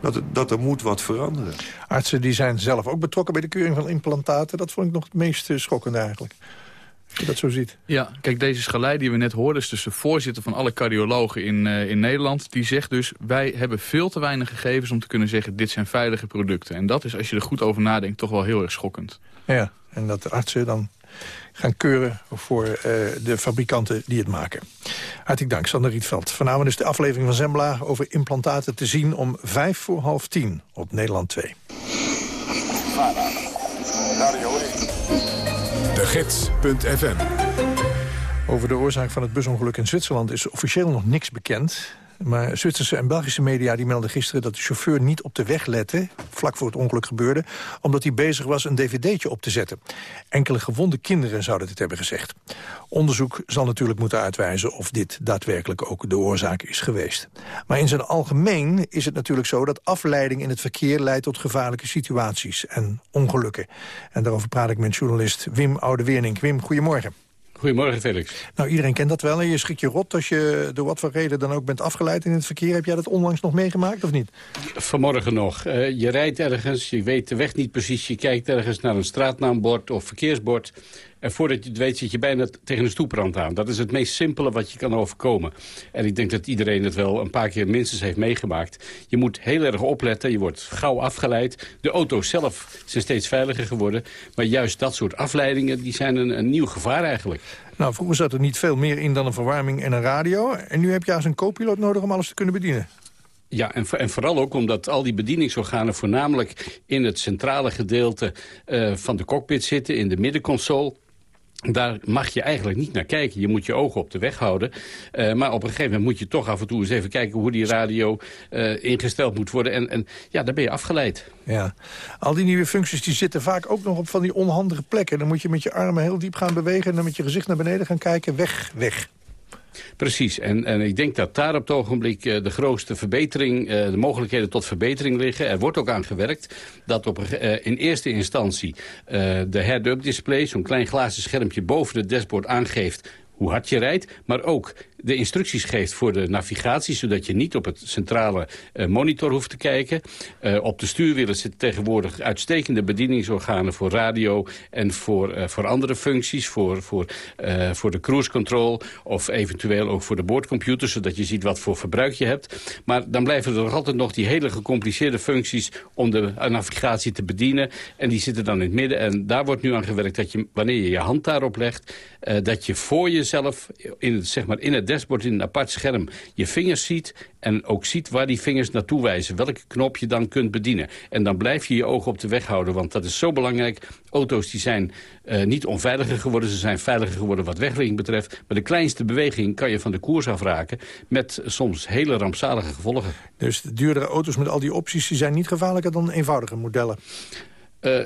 dat, het, dat er moet wat veranderen. Artsen die zijn zelf ook betrokken bij de keuring van implantaten. Dat vond ik nog het meest eh, schokkende eigenlijk. Als je dat zo ziet. Ja, kijk, deze schalei die we net hoorden... is dus de voorzitter van alle cardiologen in, eh, in Nederland. Die zegt dus, wij hebben veel te weinig gegevens om te kunnen zeggen... dit zijn veilige producten. En dat is, als je er goed over nadenkt, toch wel heel erg schokkend. Ja, en dat de artsen dan gaan keuren voor eh, de fabrikanten die het maken. Hartelijk dank, Sander Rietveld. Vanavond is de aflevering van Zembla over implantaten te zien... om vijf voor half tien op Nederland 2. De Gids.fm Over de oorzaak van het busongeluk in Zwitserland is officieel nog niks bekend. Maar Zwitserse en Belgische media die melden gisteren dat de chauffeur niet op de weg lette... vlak voor het ongeluk gebeurde, omdat hij bezig was een dvd'tje op te zetten. Enkele gewonde kinderen zouden dit hebben gezegd. Onderzoek zal natuurlijk moeten uitwijzen of dit daadwerkelijk ook de oorzaak is geweest. Maar in zijn algemeen is het natuurlijk zo dat afleiding in het verkeer... leidt tot gevaarlijke situaties en ongelukken. En daarover praat ik met journalist Wim Oude-Wernink. Wim, goedemorgen. Goedemorgen, Felix. Nou, iedereen kent dat wel. En je schrik je rot als je door wat voor reden dan ook bent afgeleid in het verkeer. Heb jij dat onlangs nog meegemaakt of niet? Vanmorgen nog. Eh, je rijdt ergens, je weet de weg niet precies. Je kijkt ergens naar een straatnaambord of verkeersbord. En voordat je het weet zit je bijna tegen een stoeprand aan. Dat is het meest simpele wat je kan overkomen. En ik denk dat iedereen het wel een paar keer minstens heeft meegemaakt. Je moet heel erg opletten. Je wordt gauw afgeleid. De auto's zelf zijn steeds veiliger geworden. Maar juist dat soort afleidingen die zijn een, een nieuw gevaar eigenlijk. Nou, vroeger zat er niet veel meer in dan een verwarming en een radio. En nu heb je als een co-piloot nodig om alles te kunnen bedienen. Ja, en, en, vooral ook omdat al die bedieningsorganen voornamelijk in het centrale gedeelte uh, van de cockpit zitten, in de middenconsole. Daar mag je eigenlijk niet naar kijken. Je moet je ogen op de weg houden. Uh, maar op een gegeven moment moet je toch af en toe eens even kijken... hoe die radio uh, ingesteld moet worden. En, en ja, daar ben je afgeleid. Ja. Al die nieuwe functies die zitten vaak ook nog op van die onhandige plekken. Dan moet je met je armen heel diep gaan bewegen... en dan met je gezicht naar beneden gaan kijken. Weg, weg. Precies, en, en ik denk dat daar op het ogenblik uh, de grootste verbetering, uh, de mogelijkheden tot verbetering liggen. Er wordt ook aan gewerkt dat op, uh, in eerste instantie de head-up display, zo'n klein glazen schermpje boven het dashboard aangeeft hoe hard je rijdt, maar ook de instructies geeft voor de navigatie... zodat je niet op het centrale uh, monitor hoeft te kijken. Uh, op de stuurwielen zitten tegenwoordig uitstekende bedieningsorganen... voor radio en voor, uh, voor andere functies, voor, voor, voor de cruise control... of eventueel ook voor de boordcomputer, zodat je ziet wat voor verbruik je hebt. Maar dan blijven er nog altijd nog die hele gecompliceerde functies... om de navigatie te bedienen. En die zitten dan in het midden. En daar wordt nu aan gewerkt dat je, wanneer je je hand daarop legt... dat je voor jezelf in zeg maar in het dashboard in een apart scherm je vingers ziet... en ook ziet waar die vingers naartoe wijzen. Welke knop je dan kunt bedienen. En dan blijf je je ogen op de weg houden, want dat is zo belangrijk. Auto's die zijn uh, niet onveiliger geworden, ze zijn veiliger geworden wat wegligging betreft. Maar de kleinste beweging kan je van de koers afraken... met soms hele rampzalige gevolgen. Dus de duurdere auto's met al die opties die zijn niet gevaarlijker dan eenvoudige modellen? Uh,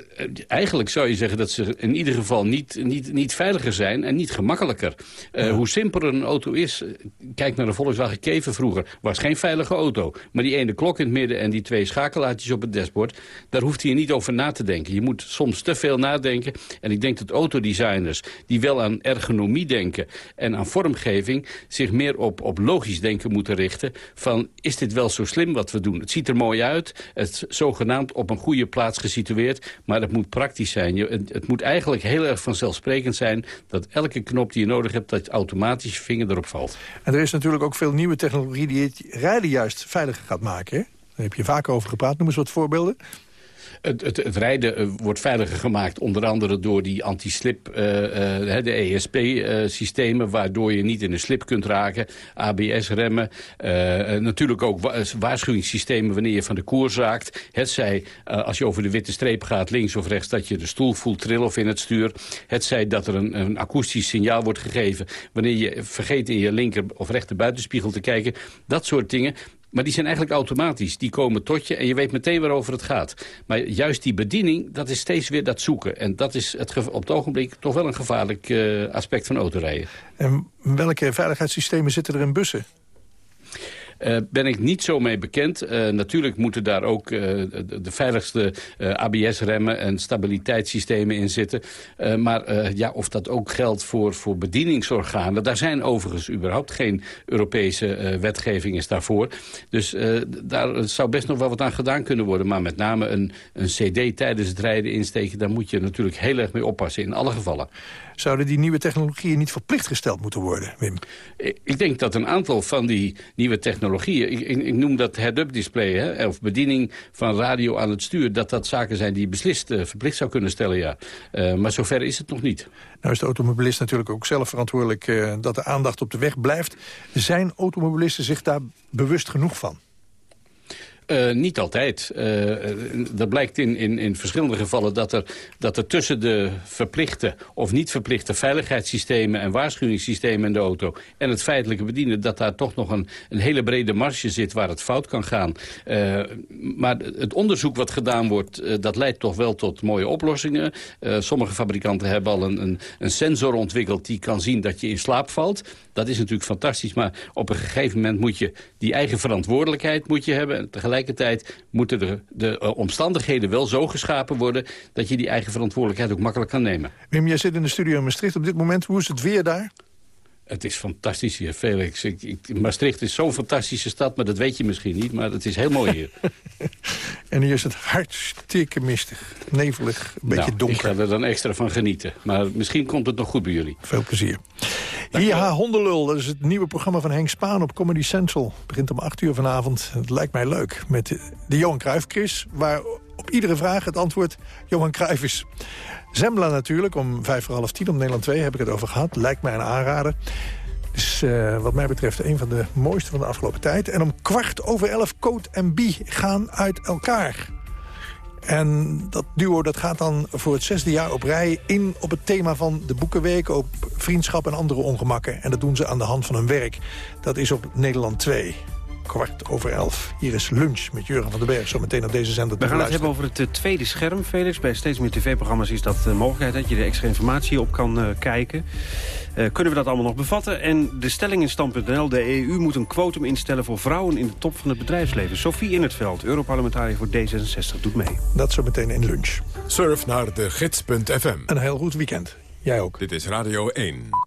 eigenlijk zou je zeggen dat ze in ieder geval niet, niet, niet veiliger zijn en niet gemakkelijker. Uh, ja. Hoe simpeler een auto is, kijk naar de Volkswagen Keven vroeger, was geen veilige auto. Maar die ene klok in het midden en die twee schakelaartjes op het dashboard, daar hoeft je niet over na te denken. Je moet soms te veel nadenken. En ik denk dat autodesigners die wel aan ergonomie denken en aan vormgeving, zich meer op, op logisch denken moeten richten. Van, is dit wel zo slim wat we doen? Het ziet er mooi uit, het is zogenaamd op een goede plaats gesitueerd. Maar het moet praktisch zijn. Je, het, het, moet eigenlijk heel erg vanzelfsprekend zijn... dat elke knop die je nodig hebt, dat automatisch je vinger erop valt. En er is natuurlijk ook veel nieuwe technologie... die het rijden juist veiliger gaat maken. Daar heb je vaak over gepraat. Noem eens wat voorbeelden. Het, het, het, rijden uh, wordt veiliger gemaakt, onder andere door die anti-slip, uh, uh, de ESP-systemen, waardoor je niet in een slip kunt raken, ABS-remmen, natuurlijk ook wa waarschuwingssystemen wanneer je van de koers raakt. Het zij als je over de witte streep gaat, links of rechts, dat je de stoel voelt trillen of in het stuur. Het zij dat er een, een akoestisch signaal wordt gegeven wanneer je vergeet in je linker of rechter buitenspiegel te kijken. Dat soort dingen, maar die zijn eigenlijk automatisch. Die komen tot je en je weet meteen waarover het gaat. Maar juist die bediening, dat is steeds weer dat zoeken. En dat is het op het ogenblik toch wel een gevaarlijk uh, aspect van autorijden. En welke veiligheidssystemen zitten er in bussen? Uh, ben ik niet zo mee bekend. Uh, natuurlijk moeten daar ook uh, de, de, veiligste ABS-remmen en stabiliteitssystemen in zitten. maar ja, of dat ook geldt voor, voor bedieningsorganen... daar zijn overigens überhaupt geen Europese wetgeving is daarvoor. Dus daar zou best nog wel wat aan gedaan kunnen worden. Maar met name een, een cd tijdens het rijden insteken... daar moet je natuurlijk heel erg mee oppassen in alle gevallen. Zouden die nieuwe technologieën niet verplicht gesteld moeten worden, Wim? Ik denk dat een aantal van die nieuwe technologieën... ik, ik, ik noem dat head-up display, hè, of bediening van radio aan het stuur... dat dat zaken zijn die beslist uh, verplicht zou kunnen stellen, ja. Uh, maar zover is het nog niet. Nou is de automobilist natuurlijk ook zelf verantwoordelijk... Uh, dat de aandacht op de weg blijft. Zijn automobilisten zich daar bewust genoeg van? Uh, niet altijd. Dat blijkt in, in, in verschillende gevallen dat er, dat er tussen de verplichte of niet verplichte veiligheidssystemen en waarschuwingssystemen in de auto en het feitelijke bedienen, dat daar toch nog een, een hele brede marge zit waar het fout kan gaan. Uh, maar het onderzoek wat gedaan wordt, dat leidt toch wel tot mooie oplossingen. sommige fabrikanten hebben al een, een, een sensor ontwikkeld die kan zien dat je in slaap valt. Dat is natuurlijk fantastisch, maar op een gegeven moment moet je die eigen verantwoordelijkheid moet je hebben. En tegelijkertijd moeten de, de uh, omstandigheden wel zo geschapen worden... dat je die eigen verantwoordelijkheid ook makkelijk kan nemen. Wim, jij zit in de studio in Maastricht op dit moment. Hoe is het weer daar? Het is fantastisch hier, Felix. Ik, ik, Maastricht is zo'n fantastische stad, maar dat weet je misschien niet. Maar het is heel mooi hier. En hier is het hartstikke mistig, nevelig, een beetje nou, donker. Ik ga er dan extra van genieten. Maar misschien komt het nog goed bij jullie. Veel plezier. IH Hondenlul, dat is het nieuwe programma van Henk Spaan op Comedy Central. begint om 8 uur vanavond. Het lijkt mij leuk. Met de Johan Cruijff quiz, waar op iedere vraag het antwoord Johan Cruijff is. Zembla natuurlijk, om vijf voor half tien, om Nederland 2 heb ik het over gehad. Lijkt mij een aanrader. Dus uh, wat mij betreft een van de mooiste van de afgelopen tijd. En om kwart over elf, Coat en Bie gaan uit elkaar. En dat duo dat gaat dan voor het zesde jaar op rij in op het thema van de Boekenweek... op vriendschap en andere ongemakken. En dat doen ze aan de hand van hun werk. Dat is op Nederland 2 kwart over elf. Hier is lunch met Jurgen van den Berg, zo meteen op deze zender. We gaan het hebben over het uh, tweede scherm, Felix. Bij steeds meer tv-programma's is dat de uh, mogelijkheid dat je er extra informatie op kan uh, kijken. kunnen we dat allemaal nog bevatten? En de stelling in stand.nl, de EU moet een quotum instellen voor vrouwen in de top van het bedrijfsleven. Sophie in het veld, Europarlementariër voor D66, doet mee. Dat zo meteen in lunch. Surf naar de gids.fm. Een heel goed weekend. Jij ook. Dit is Radio 1.